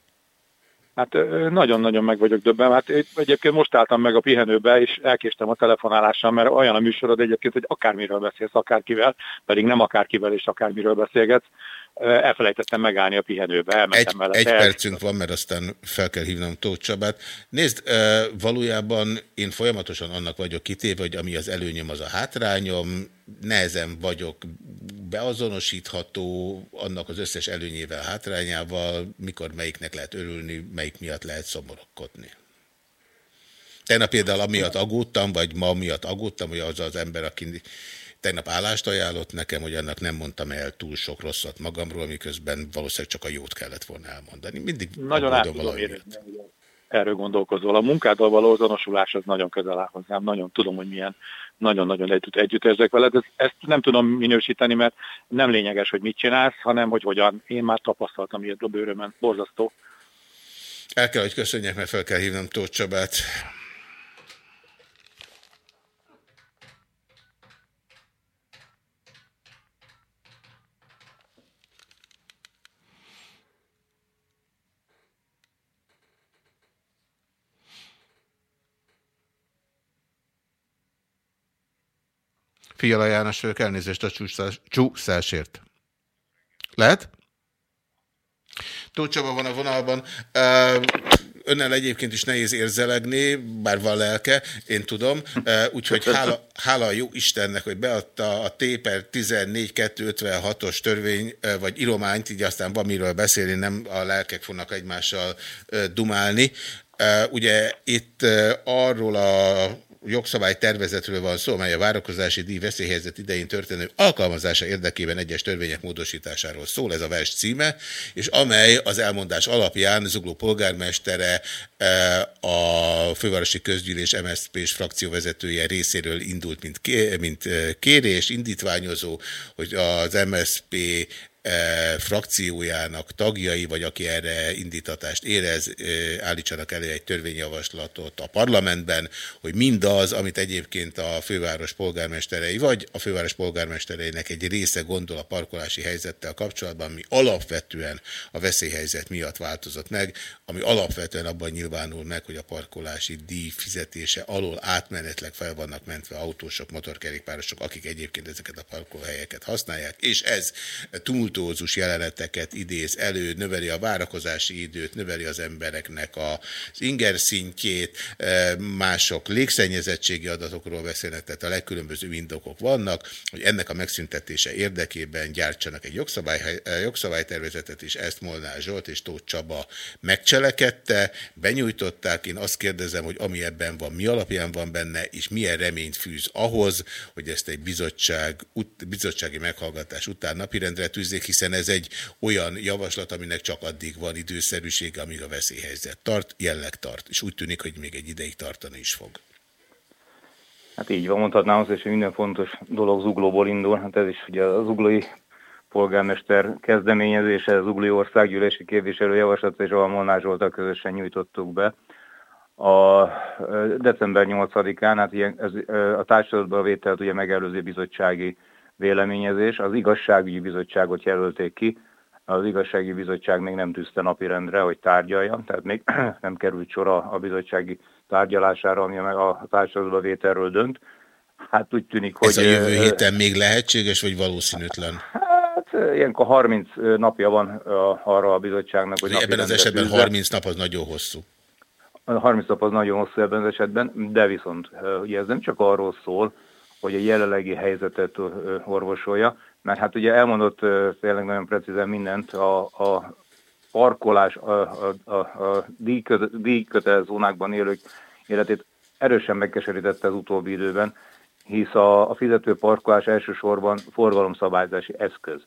Hát nagyon-nagyon meg vagyok döbben. Hát egyébként most álltam meg a pihenőbe, és elkéstem a telefonálással, mert olyan a műsorod egyébként, hogy akármiről beszélsz, akárkivel, pedig nem akárkivel és akármiről beszélgetsz elfelejtettem megállni a pihenőbe, elmentem Egy, egy percünk van, mert aztán fel kell hívnom Tóth Csabát. Nézd, valójában én folyamatosan annak vagyok kitéve, hogy ami az előnyöm, az a hátrányom, nehezen vagyok beazonosítható annak az összes előnyével, hátrányával, mikor melyiknek lehet örülni, melyik miatt lehet szomorkodni. Tegnap például amiatt agódtam, vagy ma miatt agódtam, hogy az az ember, aki Tegnap állást ajánlott nekem, hogy annak nem mondtam el túl sok rosszat magamról, miközben valószínűleg csak a jót kellett volna elmondani. Mindig nagyon át tudom érezni, erről gondolkozol. A munkáddal való azonosulás az nagyon közel áll hozzám, nagyon tudom, hogy milyen nagyon-nagyon együtt, együtt érzek veled. Ezt, ezt nem tudom minősíteni, mert nem lényeges, hogy mit csinálsz, hanem hogy hogyan. Én már tapasztaltam ilyet a bőrömen. Borzasztó. El kell, hogy köszönjek, mert fel kell hívnom Tóth Csabát. Fiala János vagyok, elnézést a csúszásért. Lehet? Tóth Csaba van a vonalban. Önnel egyébként is nehéz érzelegni, bár van lelke, én tudom. Úgyhogy hála, hála a jó Istennek, hogy beadta a Téper 14.256-os törvény, vagy irományt, így aztán van miről beszélni, nem a lelkek fognak egymással dumálni. Ugye itt arról a jogszabálytervezetről van szó, mely a várakozási díj veszélyhelyzet idején történő alkalmazása érdekében egyes törvények módosításáról szól, ez a vers címe, és amely az elmondás alapján Zugló polgármestere e, a fővárosi közgyűlés MSZP és frakcióvezetője részéről indult, mint, mint e, kérés, indítványozó, hogy az MSZP frakciójának tagjai, vagy aki erre indítatást érez, e, állítsanak elő egy törvényjavaslatot a parlamentben, hogy mindaz, amit egyébként a főváros polgármesterei, vagy a főváros polgármestereinek egy része gondol a parkolási helyzettel kapcsolatban, ami alapvetően a veszélyhelyzet miatt változott meg, ami alapvetően abban nyilvánul meg, hogy a parkolási díj fizetése alól átmenetleg fel vannak mentve autósok, motorkerékpárosok, akik egyébként ezeket a parkolóhelyeket használják, és ez tumult tumultózus jeleneteket idéz elő, növeli a várakozási időt, növeli az embereknek az inger szintjét, e, mások légszennyezettségi adatokról beszélnek, tehát a legkülönböző indokok vannak, hogy ennek a megszüntetése érdekében gyártsanak egy jogszabály, e, jogszabálytervezetet, és ezt Molnár Zsolt és Tóth Csaba megcselekedte, benyújtották, én azt kérdezem, hogy ami ebben van, mi alapján van benne, és milyen reményt fűz ahhoz, hogy ezt egy bizottság, bizottsági meghallgatás után napirendre tűzzék, beszéljék, hiszen ez egy olyan javaslat, aminek csak addig van időszerűsége, amíg a veszélyhelyzet tart, jelleg tart, és úgy tűnik, hogy még egy ideig tartani is fog. Hát így van, mondhatnám azt, hogy minden fontos dolog zuglóból indul. Hát ez is ugye az zuglói polgármester kezdeményezése, az zuglói országgyűlési képviselő javaslata és a Molnár Zsoltal közösen nyújtottuk be. A december 8-án, hát ilyen, ez, a társadalomba vételt ugye megelőző bizottsági véleményezés. Az igazságügyi bizottságot jelölték ki, az igazságügyi bizottság még nem tűzte napirendre, hogy tárgyalja, tehát még nem került sor a, a bizottsági tárgyalására, ami meg a társadalomba vételről dönt. Hát úgy tűnik, hogy... Ez a jövő héten még lehetséges, vagy valószínűtlen? Hát ilyenkor 30 napja van arra a bizottságnak, hogy... Ebben az esetben tűzze. 30 nap az nagyon hosszú. A 30 nap az nagyon hosszú ebben az esetben, de viszont ugye ez nem csak arról szól, hogy a jelenlegi helyzetet orvosolja, mert hát ugye elmondott tényleg nagyon precízen mindent a, a parkolás, a, a, a, a díjköte zónákban élők életét erősen megkeserítette az utóbbi időben, hisz a, a fizetőparkolás elsősorban forgalomszabályzási eszköz.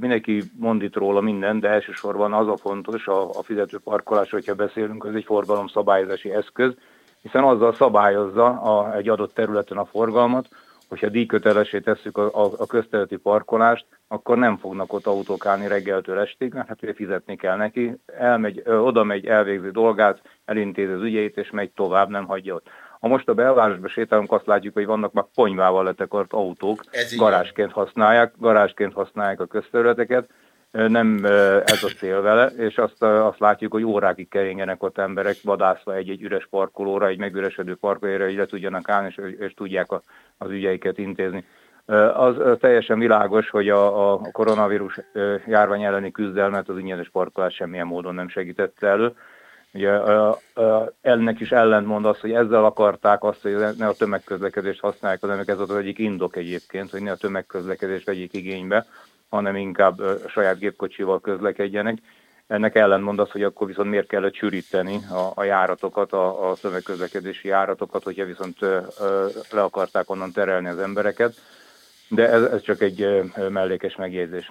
Mindenki mond itt róla minden, de elsősorban az a fontos a, a fizetőparkolás, hogyha beszélünk, az egy forgalomszabályozási eszköz, hiszen azzal szabályozza a, egy adott területen a forgalmat, hogyha díjkötelesé tesszük a, a, a közterületi parkolást, akkor nem fognak ott autók állni reggeltől estig, mert hát ugye fizetni kell neki, elmegy, ö, oda megy, elvégzi dolgát, elintézi az ügyeit, és megy tovább, nem hagyja ott. Ha most a belvárosba sétálunk, azt látjuk, hogy vannak már ponyvával letekart autók, garázsként használják, garázsként használják a közterületeket, nem ez a cél vele, és azt, azt látjuk, hogy órákig keringenek ott emberek vadászva egy-egy üres parkolóra, egy megüresedő parkolóra, hogy le tudjanak állni, és, és tudják a, az ügyeiket intézni. Az teljesen világos, hogy a, a koronavírus járvány elleni küzdelmet az ingyenes parkolás semmilyen módon nem segítette elő. Ugye ennek is ellentmond az, hogy ezzel akarták azt, hogy ne a tömegközlekedést használják, hanem ez az egyik indok egyébként, hogy ne a tömegközlekedést vegyék igénybe, hanem inkább saját gépkocsival közlekedjenek. Ennek ellentmond az, hogy akkor viszont miért kellett sűríteni a, a járatokat, a, a tömegközlekedési járatokat, hogyha viszont ö, ö, le akarták onnan terelni az embereket. De ez, ez csak egy ö, mellékes megjegyzés.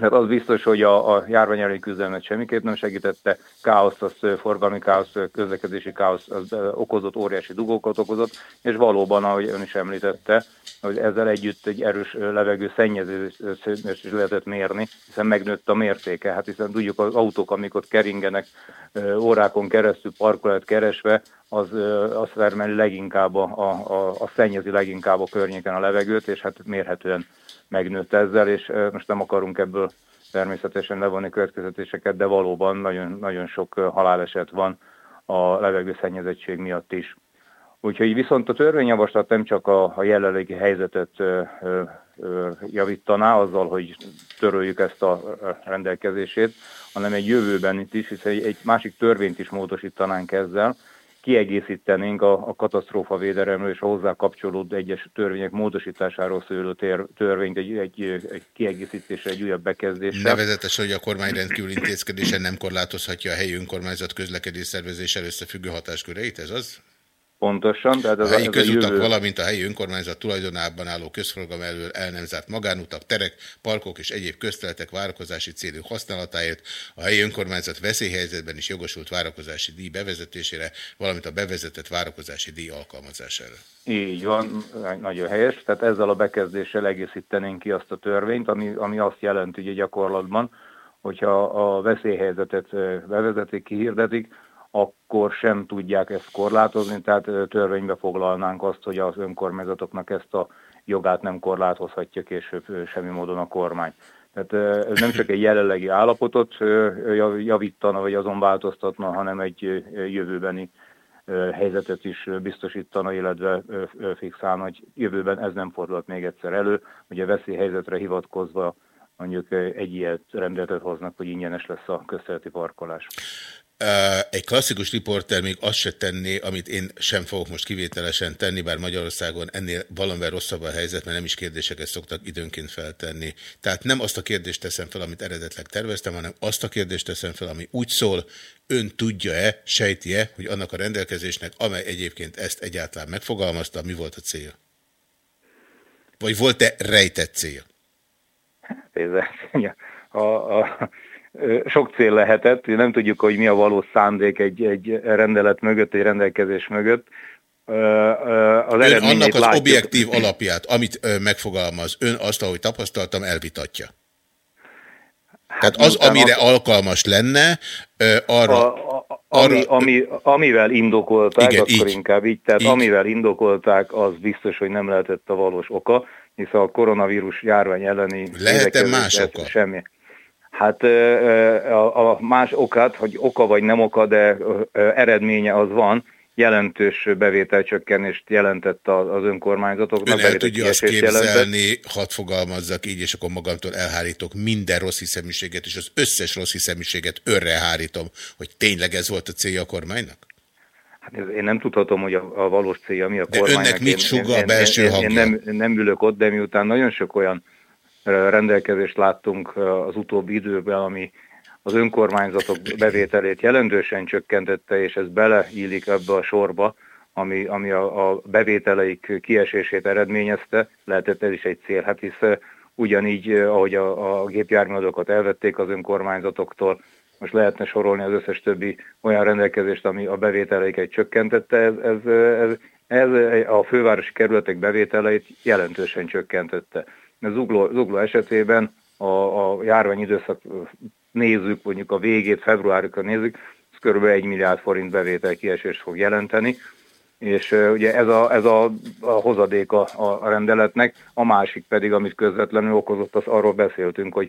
Tehát az biztos, hogy a, a járvány elleni küzdelmet semmiképp nem segítette, káosz, az forgalmi káosz, közlekedési káosz az okozott, óriási dugókat okozott, és valóban, ahogy ön is említette, hogy ezzel együtt egy erős levegő szennyezést is lehetett mérni, hiszen megnőtt a mértéke. Hát hiszen tudjuk, az autók, amik ott keringenek órákon keresztül parkolat keresve, az, az termeli leginkább, a, a, a szennyezi leginkább a környéken a levegőt, és hát mérhetően megnőtt ezzel, és most nem akarunk ebből természetesen levonni következetéseket, de valóban nagyon, nagyon sok haláleset van a levegőszennyezettség miatt is. Úgyhogy viszont a törvényjavaslat nem csak a, a jelenlegi helyzetet ö, ö, javítaná azzal, hogy töröljük ezt a rendelkezését, hanem egy jövőben itt is, hiszen egy, egy másik törvényt is módosítanánk ezzel, kiegészítenénk a, a katasztrófa védelemről és a hozzá kapcsolódó egyes törvények módosításáról szóló törvényt egy, egy, egy kiegészítésre, egy újabb bekezdésre. Nevezetes, hogy a kormány rendkívül intézkedése nem korlátozhatja a helyi önkormányzat közlekedés szervezéssel összefüggő hatásköreit, ez az? Pontosan. Tehát az a helyi az közutak, a jövő... valamint a helyi önkormányzat tulajdonában álló közforgalom elől el nem zárt magánutak, terek, parkok és egyéb közteletek várakozási célú használatáért a helyi önkormányzat veszélyhelyzetben is jogosult várakozási díj bevezetésére, valamint a bevezetett várakozási díj alkalmazására. Így van, nagyon helyes. Tehát ezzel a bekezdéssel egészítenénk ki azt a törvényt, ami, ami azt jelenti, hogy gyakorlatban, hogyha a veszélyhelyzetet bevezetik, kihirdetik, akkor sem tudják ezt korlátozni, tehát törvénybe foglalnánk azt, hogy az önkormányzatoknak ezt a jogát nem korlátozhatja később semmi módon a kormány. Tehát ez nem csak egy jelenlegi állapotot javítana, vagy azon változtatna, hanem egy jövőbeni helyzetet is biztosítana, illetve fixálna, hogy jövőben ez nem fordulhat még egyszer elő, a veszélyhelyzetre hivatkozva mondjuk egy ilyet rendeletet hoznak, hogy ingyenes lesz a közterületi parkolás. Egy klasszikus riporter még azt se tenné, amit én sem fogok most kivételesen tenni, bár Magyarországon ennél valamivel rosszabb a helyzet, mert nem is kérdéseket szoktak időnként feltenni. Tehát nem azt a kérdést teszem fel, amit eredetleg terveztem, hanem azt a kérdést teszem fel, ami úgy szól, ön tudja-e, sejti-e, hogy annak a rendelkezésnek, amely egyébként ezt egyáltalán megfogalmazta, mi volt a cél? Vagy volt-e rejtett cél? Hát ez a, a, sok cél lehetett, nem tudjuk, hogy mi a valós szándék egy, egy rendelet mögött, egy rendelkezés mögött. Az ön annak az látjuk. objektív alapját, amit megfogalmaz, ön azt, ahogy tapasztaltam, elvitatja. Hát Tehát az, amire alkalmas lenne, arra... A, a, ami, arra... ami, amivel indokolták, Igen, akkor így. inkább így, tehát így. amivel indokolták, az biztos, hogy nem lehetett a valós oka, hiszen a koronavírus járvány elleni... Lehet-e más oka? Semmi. Hát a, más okát, hogy oka vagy nem oka, de eredménye az van, jelentős bevételcsökkenést jelentett az önkormányzatoknak. Ön el tudja azt képzelni, jelentett. hadd fogalmazzak így, és akkor magamtól elhárítok minden rossz hiszeműséget, és az összes rossz hiszeműséget örre hárítom, hogy tényleg ez volt a célja a kormánynak? Hát én nem tudhatom, hogy a, a valós célja mi a de kormánynak. De önnek mit sugall a belső én, hangja? Én nem, nem ülök ott, de miután nagyon sok olyan rendelkezést láttunk az utóbbi időben, ami az önkormányzatok bevételét jelentősen csökkentette, és ez beleillik ebbe a sorba, ami, ami a, a bevételeik kiesését eredményezte, lehetett ez is egy cél, hát hisz ugyanígy, ahogy a, a gépjárműadókat elvették az önkormányzatoktól, most lehetne sorolni az összes többi olyan rendelkezést, ami a bevételeiket csökkentette, ez, ez, ez, ez a fővárosi kerületek bevételeit jelentősen csökkentette. A zugló, zugló esetében a, a járványidőszak nézzük, mondjuk a végét, februárikra nézzük, ez kb. 1 milliárd forint bevétel kiesést fog jelenteni, és ugye ez a, ez a, a hozadék a, a rendeletnek, a másik pedig, amit közvetlenül okozott, az arról beszéltünk, hogy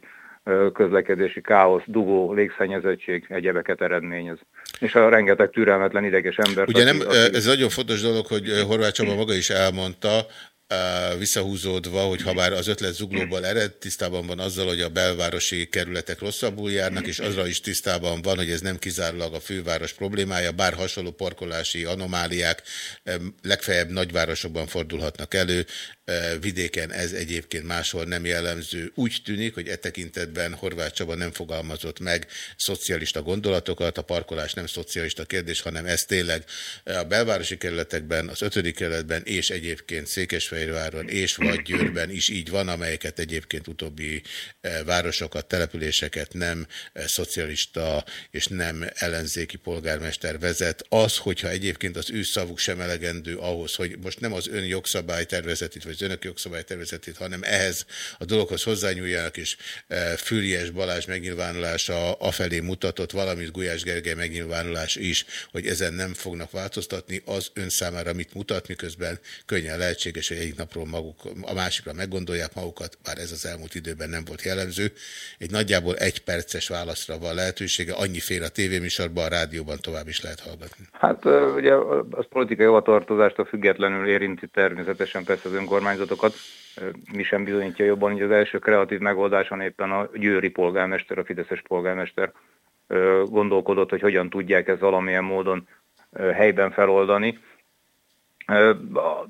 közlekedési káosz, dugó, légszennyezettség, egyebeket eredményez. És a rengeteg türelmetlen ideges ember. Ugye nem, ez nagyon fontos dolog, hogy Horváth Csaba maga is elmondta, visszahúzódva, hogy ha bár az ötlet zuglóból ered, tisztában van azzal, hogy a belvárosi kerületek rosszabbul járnak, és azra is tisztában van, hogy ez nem kizárólag a főváros problémája, bár hasonló parkolási anomáliák legfeljebb nagyvárosokban fordulhatnak elő, vidéken ez egyébként máshol nem jellemző. Úgy tűnik, hogy e tekintetben Horváth Csaba nem fogalmazott meg szocialista gondolatokat, a parkolás nem szocialista kérdés, hanem ez tényleg a belvárosi kerületekben, az ötödik kerületben és egyébként Székesfehérváron és vagy Győrben is így van, amelyeket egyébként utóbbi városokat, településeket nem szocialista és nem ellenzéki polgármester vezet. Az, hogyha egyébként az ő szavuk sem elegendő ahhoz, hogy most nem az ön jogszabálytervezetét vagy az önök jogszabálytervezetét, hanem ehhez a dologhoz hozzányúljanak, és e, Füriás Balázs megnyilvánulása afelé mutatott, valamint Gulyás Gergely megnyilvánulás is, hogy ezen nem fognak változtatni, az ön számára mit mutat, miközben könnyen lehetséges, hogy egyik napról maguk, a másikra meggondolják magukat, bár ez az elmúlt időben nem volt jellemző. Egy nagyjából egy perces válaszra van lehetősége, annyiféle a tévéműsorban, a rádióban tovább is lehet hallgatni. Hát ugye az politikai hovatartozástól függetlenül érinti természetesen persze az önkormány önkormányzatokat. Mi sem bizonyítja jobban, hogy az első kreatív megoldáson éppen a győri polgármester, a Fideszes polgármester gondolkodott, hogy hogyan tudják ezt valamilyen módon helyben feloldani.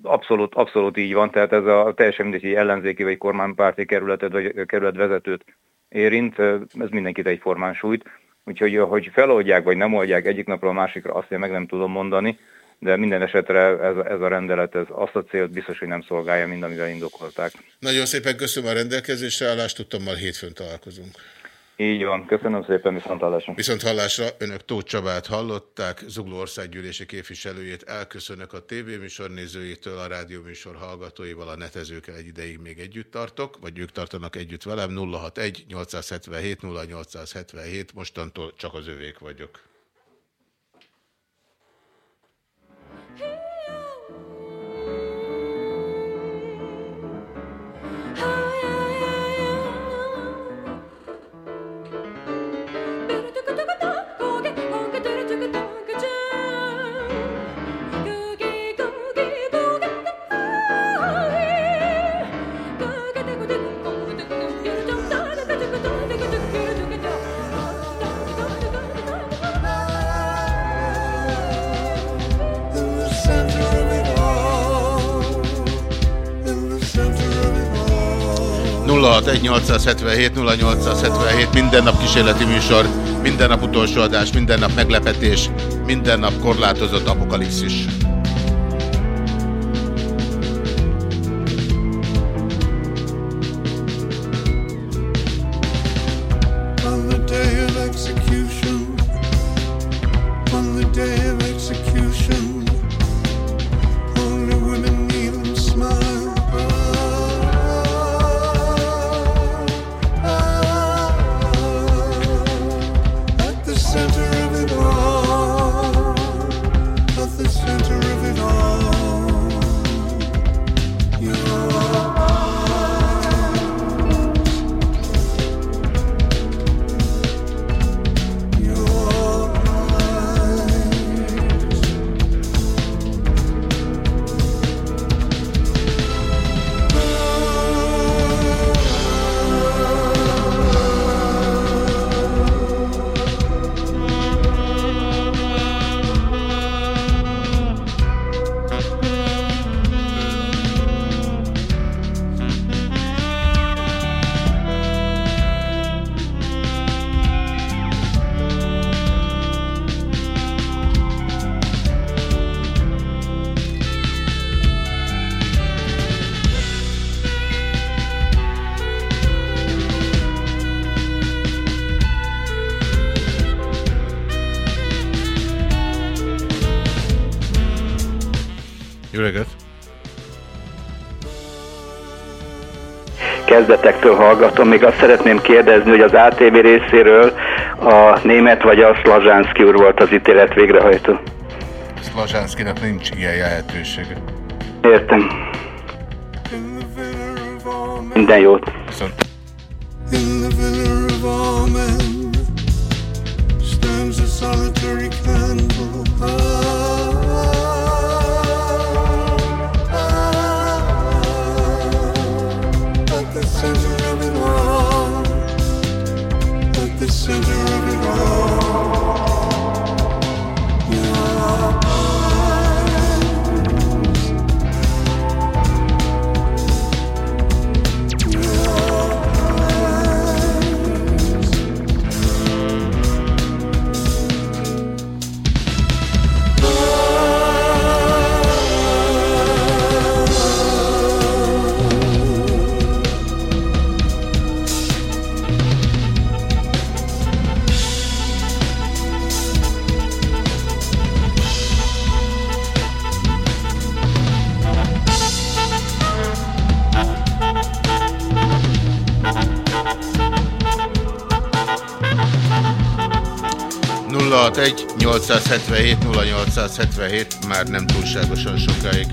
Abszolút, abszolút így van, tehát ez a teljesen mindegy, hogy ellenzéki vagy kormánypárti kerületet vagy kerületvezetőt érint, ez mindenkit egyformán sújt. Úgyhogy, hogy feloldják vagy nem oldják egyik napról a másikra, azt én meg nem tudom mondani de minden esetre ez, ez a rendelet ez azt a célt biztos, hogy nem szolgálja mind, amivel indokolták. Nagyon szépen köszönöm a rendelkezésre állást, tudtam, már hétfőn találkozunk. Így van, köszönöm szépen, viszont hallásra. Viszont hallásra önök Tóth Csabát hallották, Zugló országgyűlési képviselőjét, elköszönök a tévéműsor nézőjétől, a rádióműsor hallgatóival, a netezőkkel egy ideig még együtt tartok, vagy ők tartanak együtt velem, 061 877 0877, mostantól csak az övék vagyok. 061 0877 minden nap kísérleti műsor, minden nap utolsó adás, minden nap meglepetés, minden nap korlátozott apokalipszis. Kezdetektől hallgatom. Még azt szeretném kérdezni, hogy az ATV részéről a német vagy a Szlazsánszki úr volt az ítélet végrehajtó. Szlazsánszkinak nincs ilyen lehetősége. Értem. Minden jót. 061 877 0877 már nem túlságosan sokáig.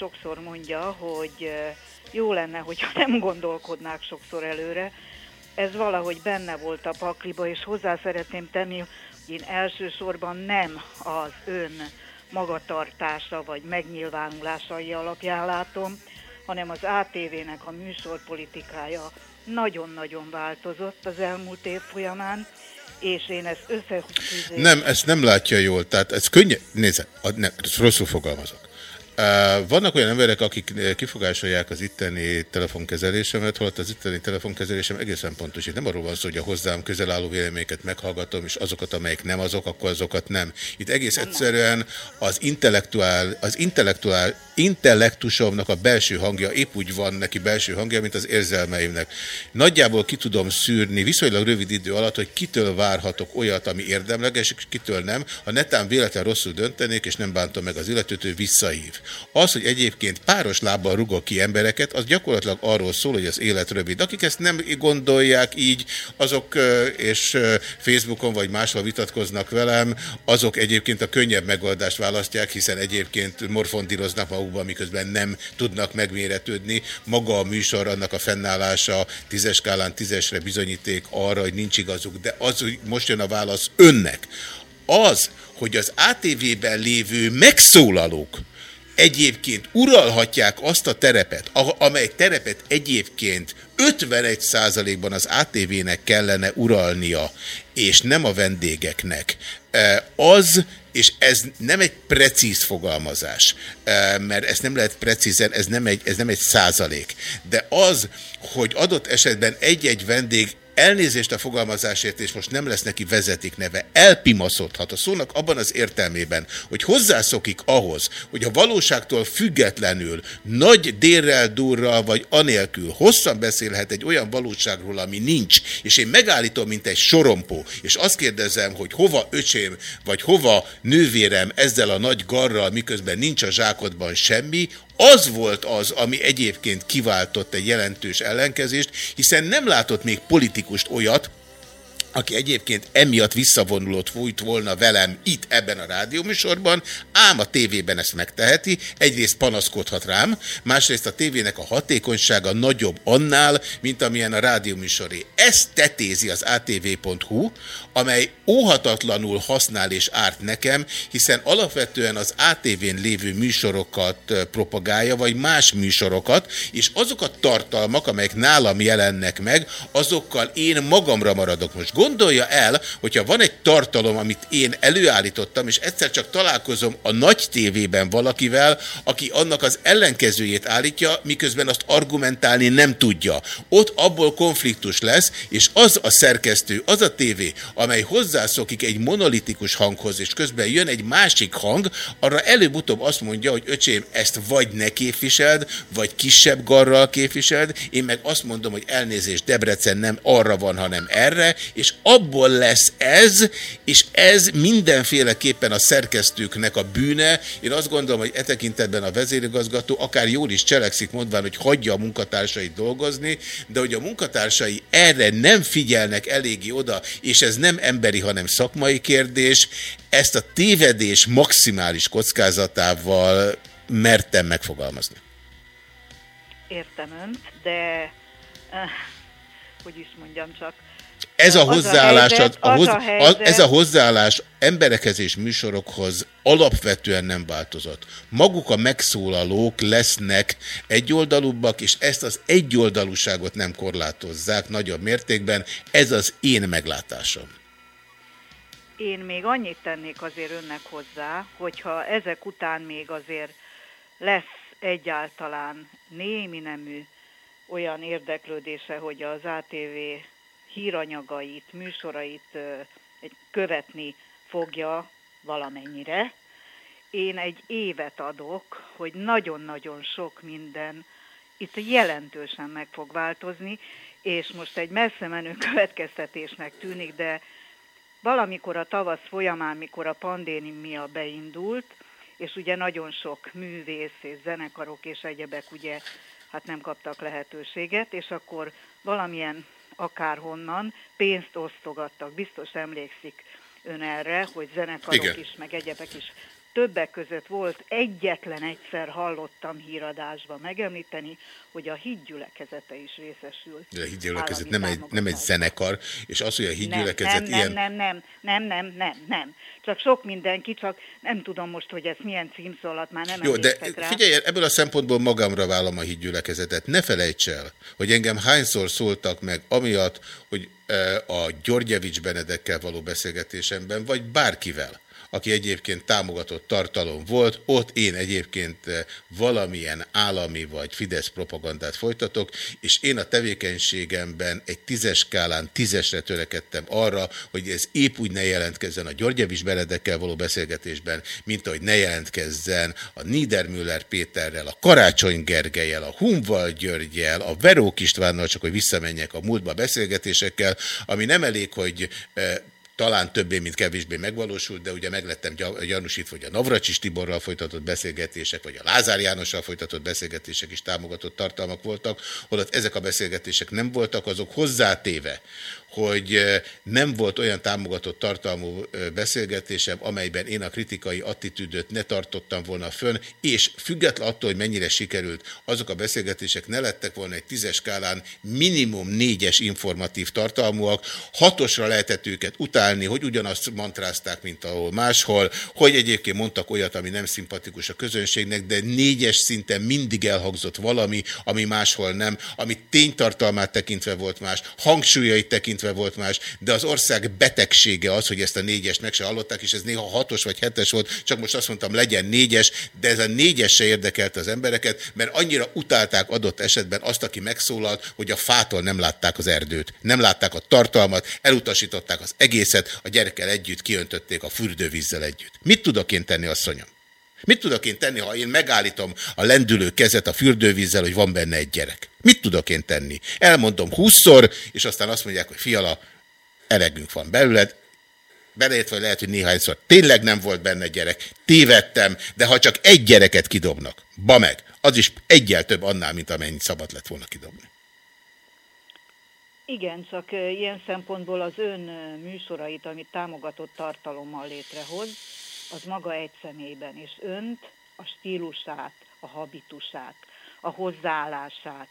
Sokszor mondja, hogy jó lenne, hogyha nem gondolkodnák sokszor előre. Ez valahogy benne volt a pakliba, és hozzá szeretném tenni, hogy én elsősorban nem az ön magatartása vagy megnyilvánulásai alapján látom, hanem az ATV-nek a műsorpolitikája nagyon-nagyon változott az elmúlt év folyamán, és én ezt összehúzom. Nem, ezt nem látja jól, tehát ez könnyen, nézze, nem, rosszul fogalmazok. Vannak olyan emberek, akik kifogásolják az itteni telefonkezelésemet, holott az itteni telefonkezelésem egészen pontos. Itt nem arról van szó, hogy a hozzám közel álló véleményeket meghallgatom, és azokat, amelyek nem azok, akkor azokat nem. Itt egész egyszerűen az intellektuál, az intellektuál, intellektusomnak a belső hangja épp úgy van neki belső hangja, mint az érzelmeimnek. Nagyjából ki tudom szűrni viszonylag rövid idő alatt, hogy kitől várhatok olyat, ami érdemleges, és kitől nem. Ha netán véletlen rosszul döntenék, és nem bántom meg az illetőt, ő visszahív. Az, hogy egyébként páros lábbal rugok ki embereket, az gyakorlatilag arról szól, hogy az élet rövid. Akik ezt nem gondolják így, azok és Facebookon vagy máshol vitatkoznak velem, azok egyébként a könnyebb megoldást választják, hiszen egyébként morfondíroznak magukban, miközben nem tudnak megméretődni. Maga a műsor, annak a fennállása tízes skálán tízesre bizonyíték arra, hogy nincs igazuk, de az, hogy most jön a válasz önnek. Az, hogy az ATV-ben lévő megszólalók egyébként uralhatják azt a terepet, amely terepet egyébként 51%-ban az ATV-nek kellene uralnia, és nem a vendégeknek, az, és ez nem egy precíz fogalmazás, mert ezt nem lehet precízen, ez nem egy, ez nem egy százalék, de az, hogy adott esetben egy-egy vendég elnézést a fogalmazásért, és most nem lesz neki vezeték neve, elpimaszodhat a szónak abban az értelmében, hogy hozzászokik ahhoz, hogy a valóságtól függetlenül, nagy délrel, durral vagy anélkül hosszan beszélhet egy olyan valóságról, ami nincs, és én megállítom, mint egy sorompó, és azt kérdezem, hogy hova öcsém, vagy hova nővérem ezzel a nagy garral, miközben nincs a zsákodban semmi, az volt az, ami egyébként kiváltott egy jelentős ellenkezést, hiszen nem látott még politikust olyat, aki egyébként emiatt visszavonulott fújt volna velem itt ebben a rádióműsorban, ám a tévében ezt megteheti, egyrészt panaszkodhat rám, másrészt a tévének a hatékonysága nagyobb annál, mint amilyen a rádióműsoré. Ezt tetézi az atv.hu, amely óhatatlanul használ és árt nekem, hiszen alapvetően az ATV-n lévő műsorokat propagálja, vagy más műsorokat, és azok a tartalmak, amelyek nálam jelennek meg, azokkal én magamra maradok. Most gondolja el, hogyha van egy tartalom, amit én előállítottam, és egyszer csak találkozom a nagy tévében valakivel, aki annak az ellenkezőjét állítja, miközben azt argumentálni nem tudja. Ott abból konfliktus lesz, és az a szerkesztő, az a tévé, amely hozzászokik egy monolitikus hanghoz, és közben jön egy másik hang, arra előbb-utóbb azt mondja, hogy öcsém, ezt vagy ne képviseld, vagy kisebb garral képviseld, én meg azt mondom, hogy elnézést, Debrecen nem arra van, hanem erre, és abból lesz ez, és ez mindenféleképpen a szerkesztőknek a bűne. Én azt gondolom, hogy e tekintetben a vezérigazgató akár jól is cselekszik, mondván, hogy hagyja a munkatársait dolgozni, de hogy a munkatársai erre nem figyelnek eléggé oda, és ez nem emberi, hanem szakmai kérdés, ezt a tévedés maximális kockázatával mertem megfogalmazni. Értem önt, de uh, hogy is mondjam csak, ez a hozzáállás, a, a, hoz, a, ez a hozzáállás emberekhez és műsorokhoz alapvetően nem változott. Maguk a megszólalók lesznek egyoldalúbbak, és ezt az egyoldalúságot nem korlátozzák nagyobb mértékben. Ez az én meglátásom. Én még annyit tennék azért önnek hozzá, hogyha ezek után még azért lesz egyáltalán némi nemű olyan érdeklődése, hogy az ATV híranyagait, műsorait követni fogja valamennyire. Én egy évet adok, hogy nagyon-nagyon sok minden itt jelentősen meg fog változni, és most egy messze menő következtetésnek tűnik, de valamikor a tavasz folyamán, mikor a pandémia beindult, és ugye nagyon sok művész és zenekarok és egyebek ugye hát nem kaptak lehetőséget, és akkor valamilyen akárhonnan pénzt osztogattak. Biztos emlékszik ön erre, hogy zenekarok Igen. is, meg egyebek is többek között volt, egyetlen egyszer hallottam híradásban megemlíteni, hogy a hídgyülekezete is részesült. A hídgyülekezet nem egy, nem egy zenekar, és az, hogy a hídgyülekezet nem, ilyen... Nem, nem, nem, nem, nem, nem, Csak sok mindenki, csak nem tudom most, hogy ez milyen címszólat, már nem Jó, de rá. figyelj, ebből a szempontból magamra vállom a hídgyülekezetet. Ne felejts el, hogy engem hányszor szóltak meg, amiatt, hogy a Györgyevics Benedekkel való beszélgetésemben, vagy bárkivel, aki egyébként támogatott tartalom volt, ott én egyébként eh, valamilyen állami vagy Fidesz propagandát folytatok, és én a tevékenységemben egy tízes skálán tízesre törekedtem arra, hogy ez épp úgy ne jelentkezzen a Györgyevis Benedekkel való beszélgetésben, mint ahogy ne jelentkezzen a Niedermüller Péterrel, a Karácsony Gergelyel, a Humval Györgyel, a Verók Istvánnal, csak hogy visszamenjek a múltba beszélgetésekkel, ami nem elég, hogy eh, talán többé, mint kevésbé megvalósult, de ugye meglettem gyanúsítva, hogy a Navracsis Tiborral folytatott beszélgetések, vagy a Lázár Jánossal folytatott beszélgetések is támogatott tartalmak voltak, holott ezek a beszélgetések nem voltak, azok hozzátéve, hogy nem volt olyan támogatott tartalmú beszélgetésem, amelyben én a kritikai attitűdöt ne tartottam volna fönn, és független attól, hogy mennyire sikerült, azok a beszélgetések ne lettek volna egy tízes skálán minimum négyes informatív tartalmúak, hatosra lehetett őket utálni, hogy ugyanazt mantrázták, mint ahol máshol, hogy egyébként mondtak olyat, ami nem szimpatikus a közönségnek, de négyes szinten mindig elhangzott valami, ami máshol nem, ami ténytartalmát tekintve volt más, hangsúlyait tekintve volt más, de az ország betegsége az, hogy ezt a négyest meg se hallották, és ez néha hatos vagy hetes volt, csak most azt mondtam, legyen négyes, de ez a négyes se érdekelte az embereket, mert annyira utálták adott esetben azt, aki megszólalt, hogy a fától nem látták az erdőt, nem látták a tartalmat, elutasították az egészet, a gyerekkel együtt kiöntötték a fürdővízzel együtt. Mit tudok én tenni, asszonyom? Mit tudok én tenni, ha én megállítom a lendülő kezet a fürdővízzel, hogy van benne egy gyerek? Mit tudok én tenni? Elmondom húszszor, és aztán azt mondják, hogy fiala, elegünk van belőled, beleértve, lehet, hogy néhányszor tényleg nem volt benne gyerek, tévedtem, de ha csak egy gyereket kidobnak, ba meg, az is egyel több annál, mint amennyit szabad lett volna kidobni. Igen, csak ilyen szempontból az ön műsorait, amit támogatott tartalommal létrehoz, az maga egy személyben, és önt, a stílusát, a habitusát, a hozzáállását,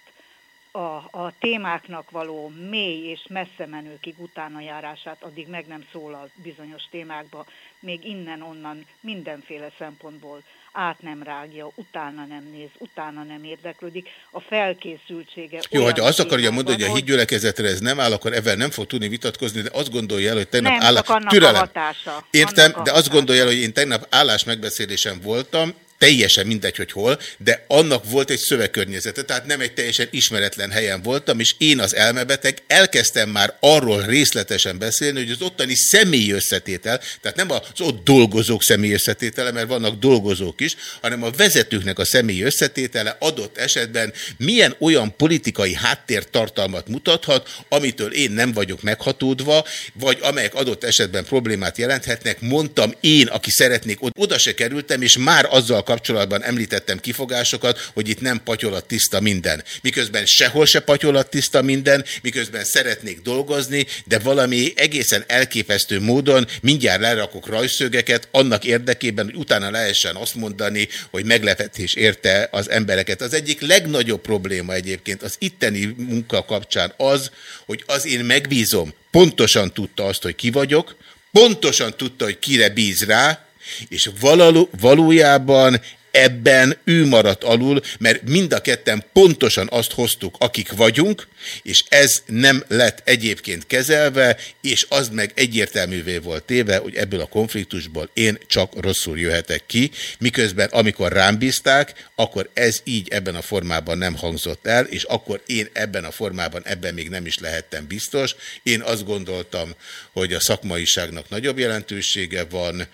a, a témáknak való mély és messze menőkig utána járását, addig meg nem szólal bizonyos témákba, még innen-onnan mindenféle szempontból át nem rágja, utána nem néz, utána nem érdeklődik, a felkészültsége... Jó, hogyha azt akarja mondani, hogy a hídgyülekezetre ez nem áll, akkor ebben nem fog tudni vitatkozni, de azt gondolja el, hogy tegnap nem, állás... Türelem. Hatása. Értem, de azt gondolja el, hogy én tegnap állás megbeszélésen voltam, teljesen mindegy, hogy hol, de annak volt egy szövegkörnyezete, tehát nem egy teljesen ismeretlen helyen voltam, és én az elmebeteg elkezdtem már arról részletesen beszélni, hogy az ottani személyi összetétel, tehát nem az ott dolgozók személyi összetétele, mert vannak dolgozók is, hanem a vezetőknek a személyi összetétele adott esetben milyen olyan politikai háttértartalmat mutathat, amitől én nem vagyok meghatódva, vagy amelyek adott esetben problémát jelenthetnek, mondtam én, aki szeretnék, oda se kerültem, és már azzal kapcsolatban említettem kifogásokat, hogy itt nem patyolat tiszta minden. Miközben sehol se patyolat tiszta minden, miközben szeretnék dolgozni, de valami egészen elképesztő módon mindjárt lerakok rajszögeket annak érdekében, hogy utána lehessen azt mondani, hogy meglepetés érte az embereket. Az egyik legnagyobb probléma egyébként az itteni munka kapcsán az, hogy az én megbízom, pontosan tudta azt, hogy ki vagyok, pontosan tudta, hogy kire bíz rá, és való, valójában ebben ő maradt alul, mert mind a ketten pontosan azt hoztuk, akik vagyunk, és ez nem lett egyébként kezelve, és az meg egyértelművé volt téve, hogy ebből a konfliktusból én csak rosszul jöhetek ki, miközben amikor rám bízták, akkor ez így ebben a formában nem hangzott el, és akkor én ebben a formában ebben még nem is lehettem biztos. Én azt gondoltam, hogy a szakmaiságnak nagyobb jelentősége van,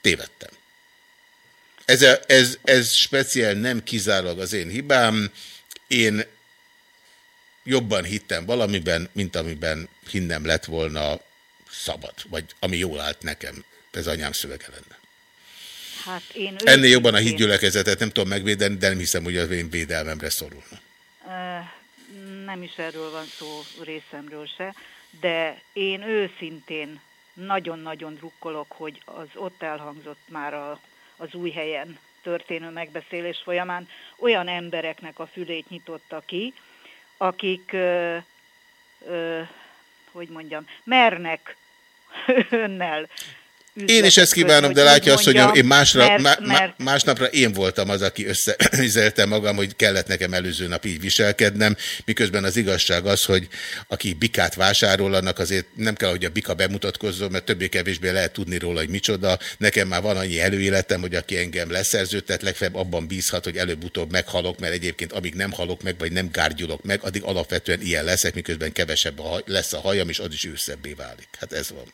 tévedtem. Ez, a, ez, ez speciál nem kizárólag az én hibám. Én jobban hittem valamiben, mint amiben hinnem lett volna szabad, vagy ami jól állt nekem. Ez anyám szövege lenne. Hát én Ennél jobban a hídgyülekezetet nem tudom megvédeni, de nem hiszem, hogy az én védelmemre szorulna. Nem is erről van szó részemről se, de én őszintén nagyon-nagyon drukkolok, hogy az ott elhangzott már a, az új helyen történő megbeszélés folyamán olyan embereknek a fülét nyitotta ki, akik, ö, ö, hogy mondjam, mernek önnel én is ezt kívánom, de látja azt, hogy én másra, mert, mert... másnapra én voltam az, aki összeüzelte magam, hogy kellett nekem előző nap így viselkednem, miközben az igazság az, hogy aki bikát vásárol, annak azért nem kell, hogy a bika bemutatkozzon, mert többé-kevésbé lehet tudni róla, hogy micsoda. Nekem már van annyi előéletem, hogy aki engem leszerződtet, legfeljebb abban bízhat, hogy előbb-utóbb meghalok, mert egyébként amíg nem halok meg, vagy nem gárgyulok meg, addig alapvetően ilyen leszek, miközben kevesebb lesz a hajam, és az is őszebbé válik. Hát ez van.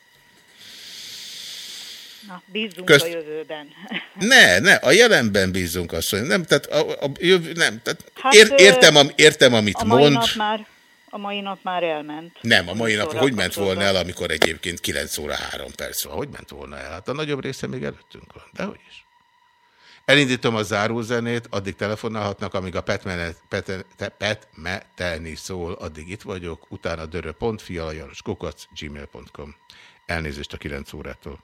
Na, bízunk Közt... a jövőben. Ne, ne, a jelenben bízunk asszony. Nem, tehát a, a jövő, nem, tehát hát, ér, értem, am, értem, amit a mai mond. Nap már, a mai nap már elment. Nem, a mai nap hogy ment volna el, amikor egyébként 9 óra 3 perc van? Hogy ment volna el? Hát a nagyobb része még előttünk van, de hogy is. Elindítom a zárózenét, addig telefonálhatnak, amíg a petmeteni szól, addig itt vagyok, utána dörö.fialajanoskukac gmail.com. Elnézést a 9 órától.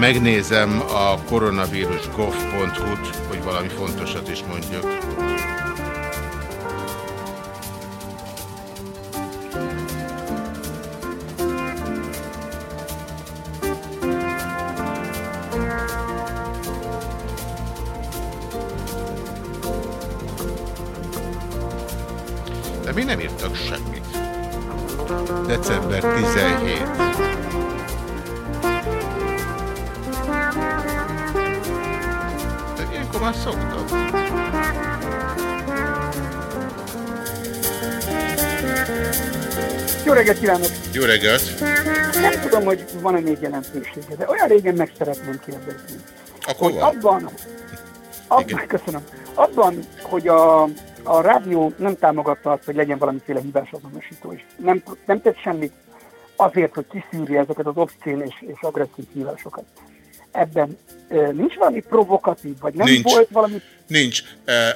Megnézem a koronavírus.gov.hu-t, hogy valami fontosat is mondjuk. Reggelt kívánok! Jó reggelt! Nem tudom, hogy van-e még jelentősége, de olyan régen meg szeretném kérdezni. Akkor van. Abban, abban, köszönöm, abban, hogy a, a rádió nem támogatta azt, hogy legyen valamiféle hívásazonosító, és nem, nem tett semmit azért, hogy kiszűrje ezeket az obszcén és, és agresszív hívásokat. Ebben nincs valami provokatív, vagy nem nincs. volt valami... Nincs.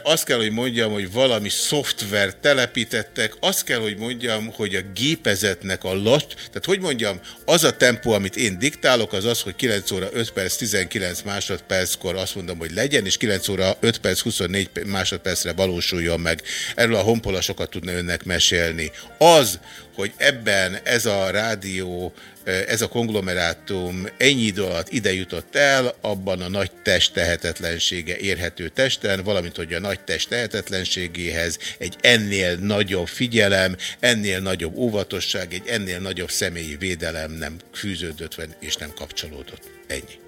Azt kell, hogy mondjam, hogy valami szoftver telepítettek, azt kell, hogy mondjam, hogy a gépezetnek a lass... Tehát hogy mondjam, az a tempó, amit én diktálok, az az, hogy 9 óra 5 perc 19 másodperckor azt mondom, hogy legyen, és 9 óra 5 perc 24 másodpercre valósuljon meg. Erről a honpola sokat tudna önnek mesélni. Az, hogy ebben ez a rádió, ez a konglomerátum ennyi idő alatt ide jutott el, abban a nagy test tehetetlensége érhető testen, valamint hogy a nagy test tehetetlenségéhez egy ennél nagyobb figyelem, ennél nagyobb óvatosság, egy ennél nagyobb személyi védelem nem fűződött és nem kapcsolódott. Ennyi.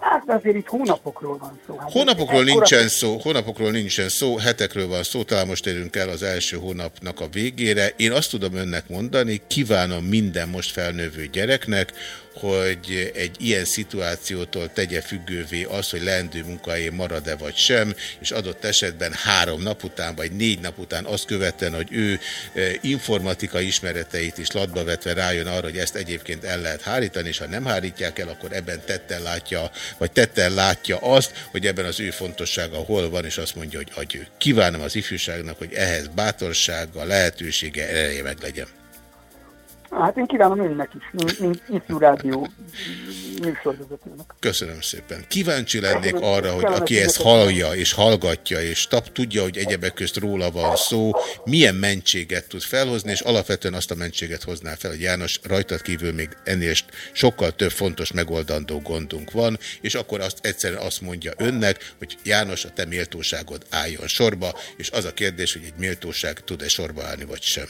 Hát azért itt hónapokról van szó. Hát hónapokról nincsen szó, hónapokról nincsen szó, hetekről van szó, talán most érünk el az első hónapnak a végére. Én azt tudom önnek mondani, kívánom minden most felnövő gyereknek, hogy egy ilyen szituációtól tegye függővé az, hogy leendő munkahelyén marad-e vagy sem, és adott esetben három nap után, vagy négy nap után azt követően, hogy ő e, informatika ismereteit is latba vetve rájön arra, hogy ezt egyébként el lehet hárítani, és ha nem hárítják el, akkor ebben tettel látja, vagy tettel látja azt, hogy ebben az ő fontossága hol van, és azt mondja, hogy adjő. Kívánom az ifjúságnak, hogy ehhez bátorsága, lehetősége, ereje meg legyen. Hát én kívánom önnek is, mint ifjú rádió műsorvezetőnek. Köszönöm szépen. Kíváncsi lennék arra, hogy aki ezt hallja és hallgatja, és tap, tudja, hogy egyebek közt róla van szó, milyen mentséget tud felhozni, és alapvetően azt a mentséget hozná fel, hogy János, rajtad kívül még ennél sokkal több fontos megoldandó gondunk van, és akkor azt egyszerűen azt mondja önnek, hogy János, a te méltóságod álljon sorba, és az a kérdés, hogy egy méltóság tud-e sorba állni, vagy sem.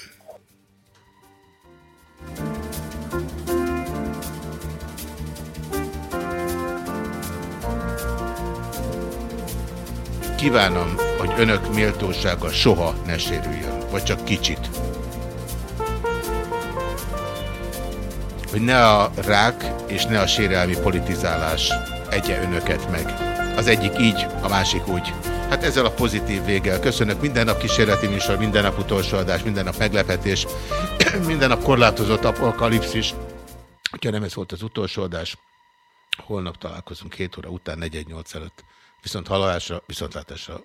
Kívánom, hogy önök méltósága soha ne sérüljön, vagy csak kicsit. Hogy ne a rák és ne a sérelmi politizálás egye önöket meg. Az egyik így, a másik úgy. Hát ezzel a pozitív véggel köszönök. Minden nap kísérleti műsor, minden nap utolsó adás, minden nap meglepetés, minden nap korlátozott apokalipszis. Ha nem ez volt az utolsó adás, holnap találkozunk 7 óra után 418 előtt. Viszont halálásra, viszontlátásra.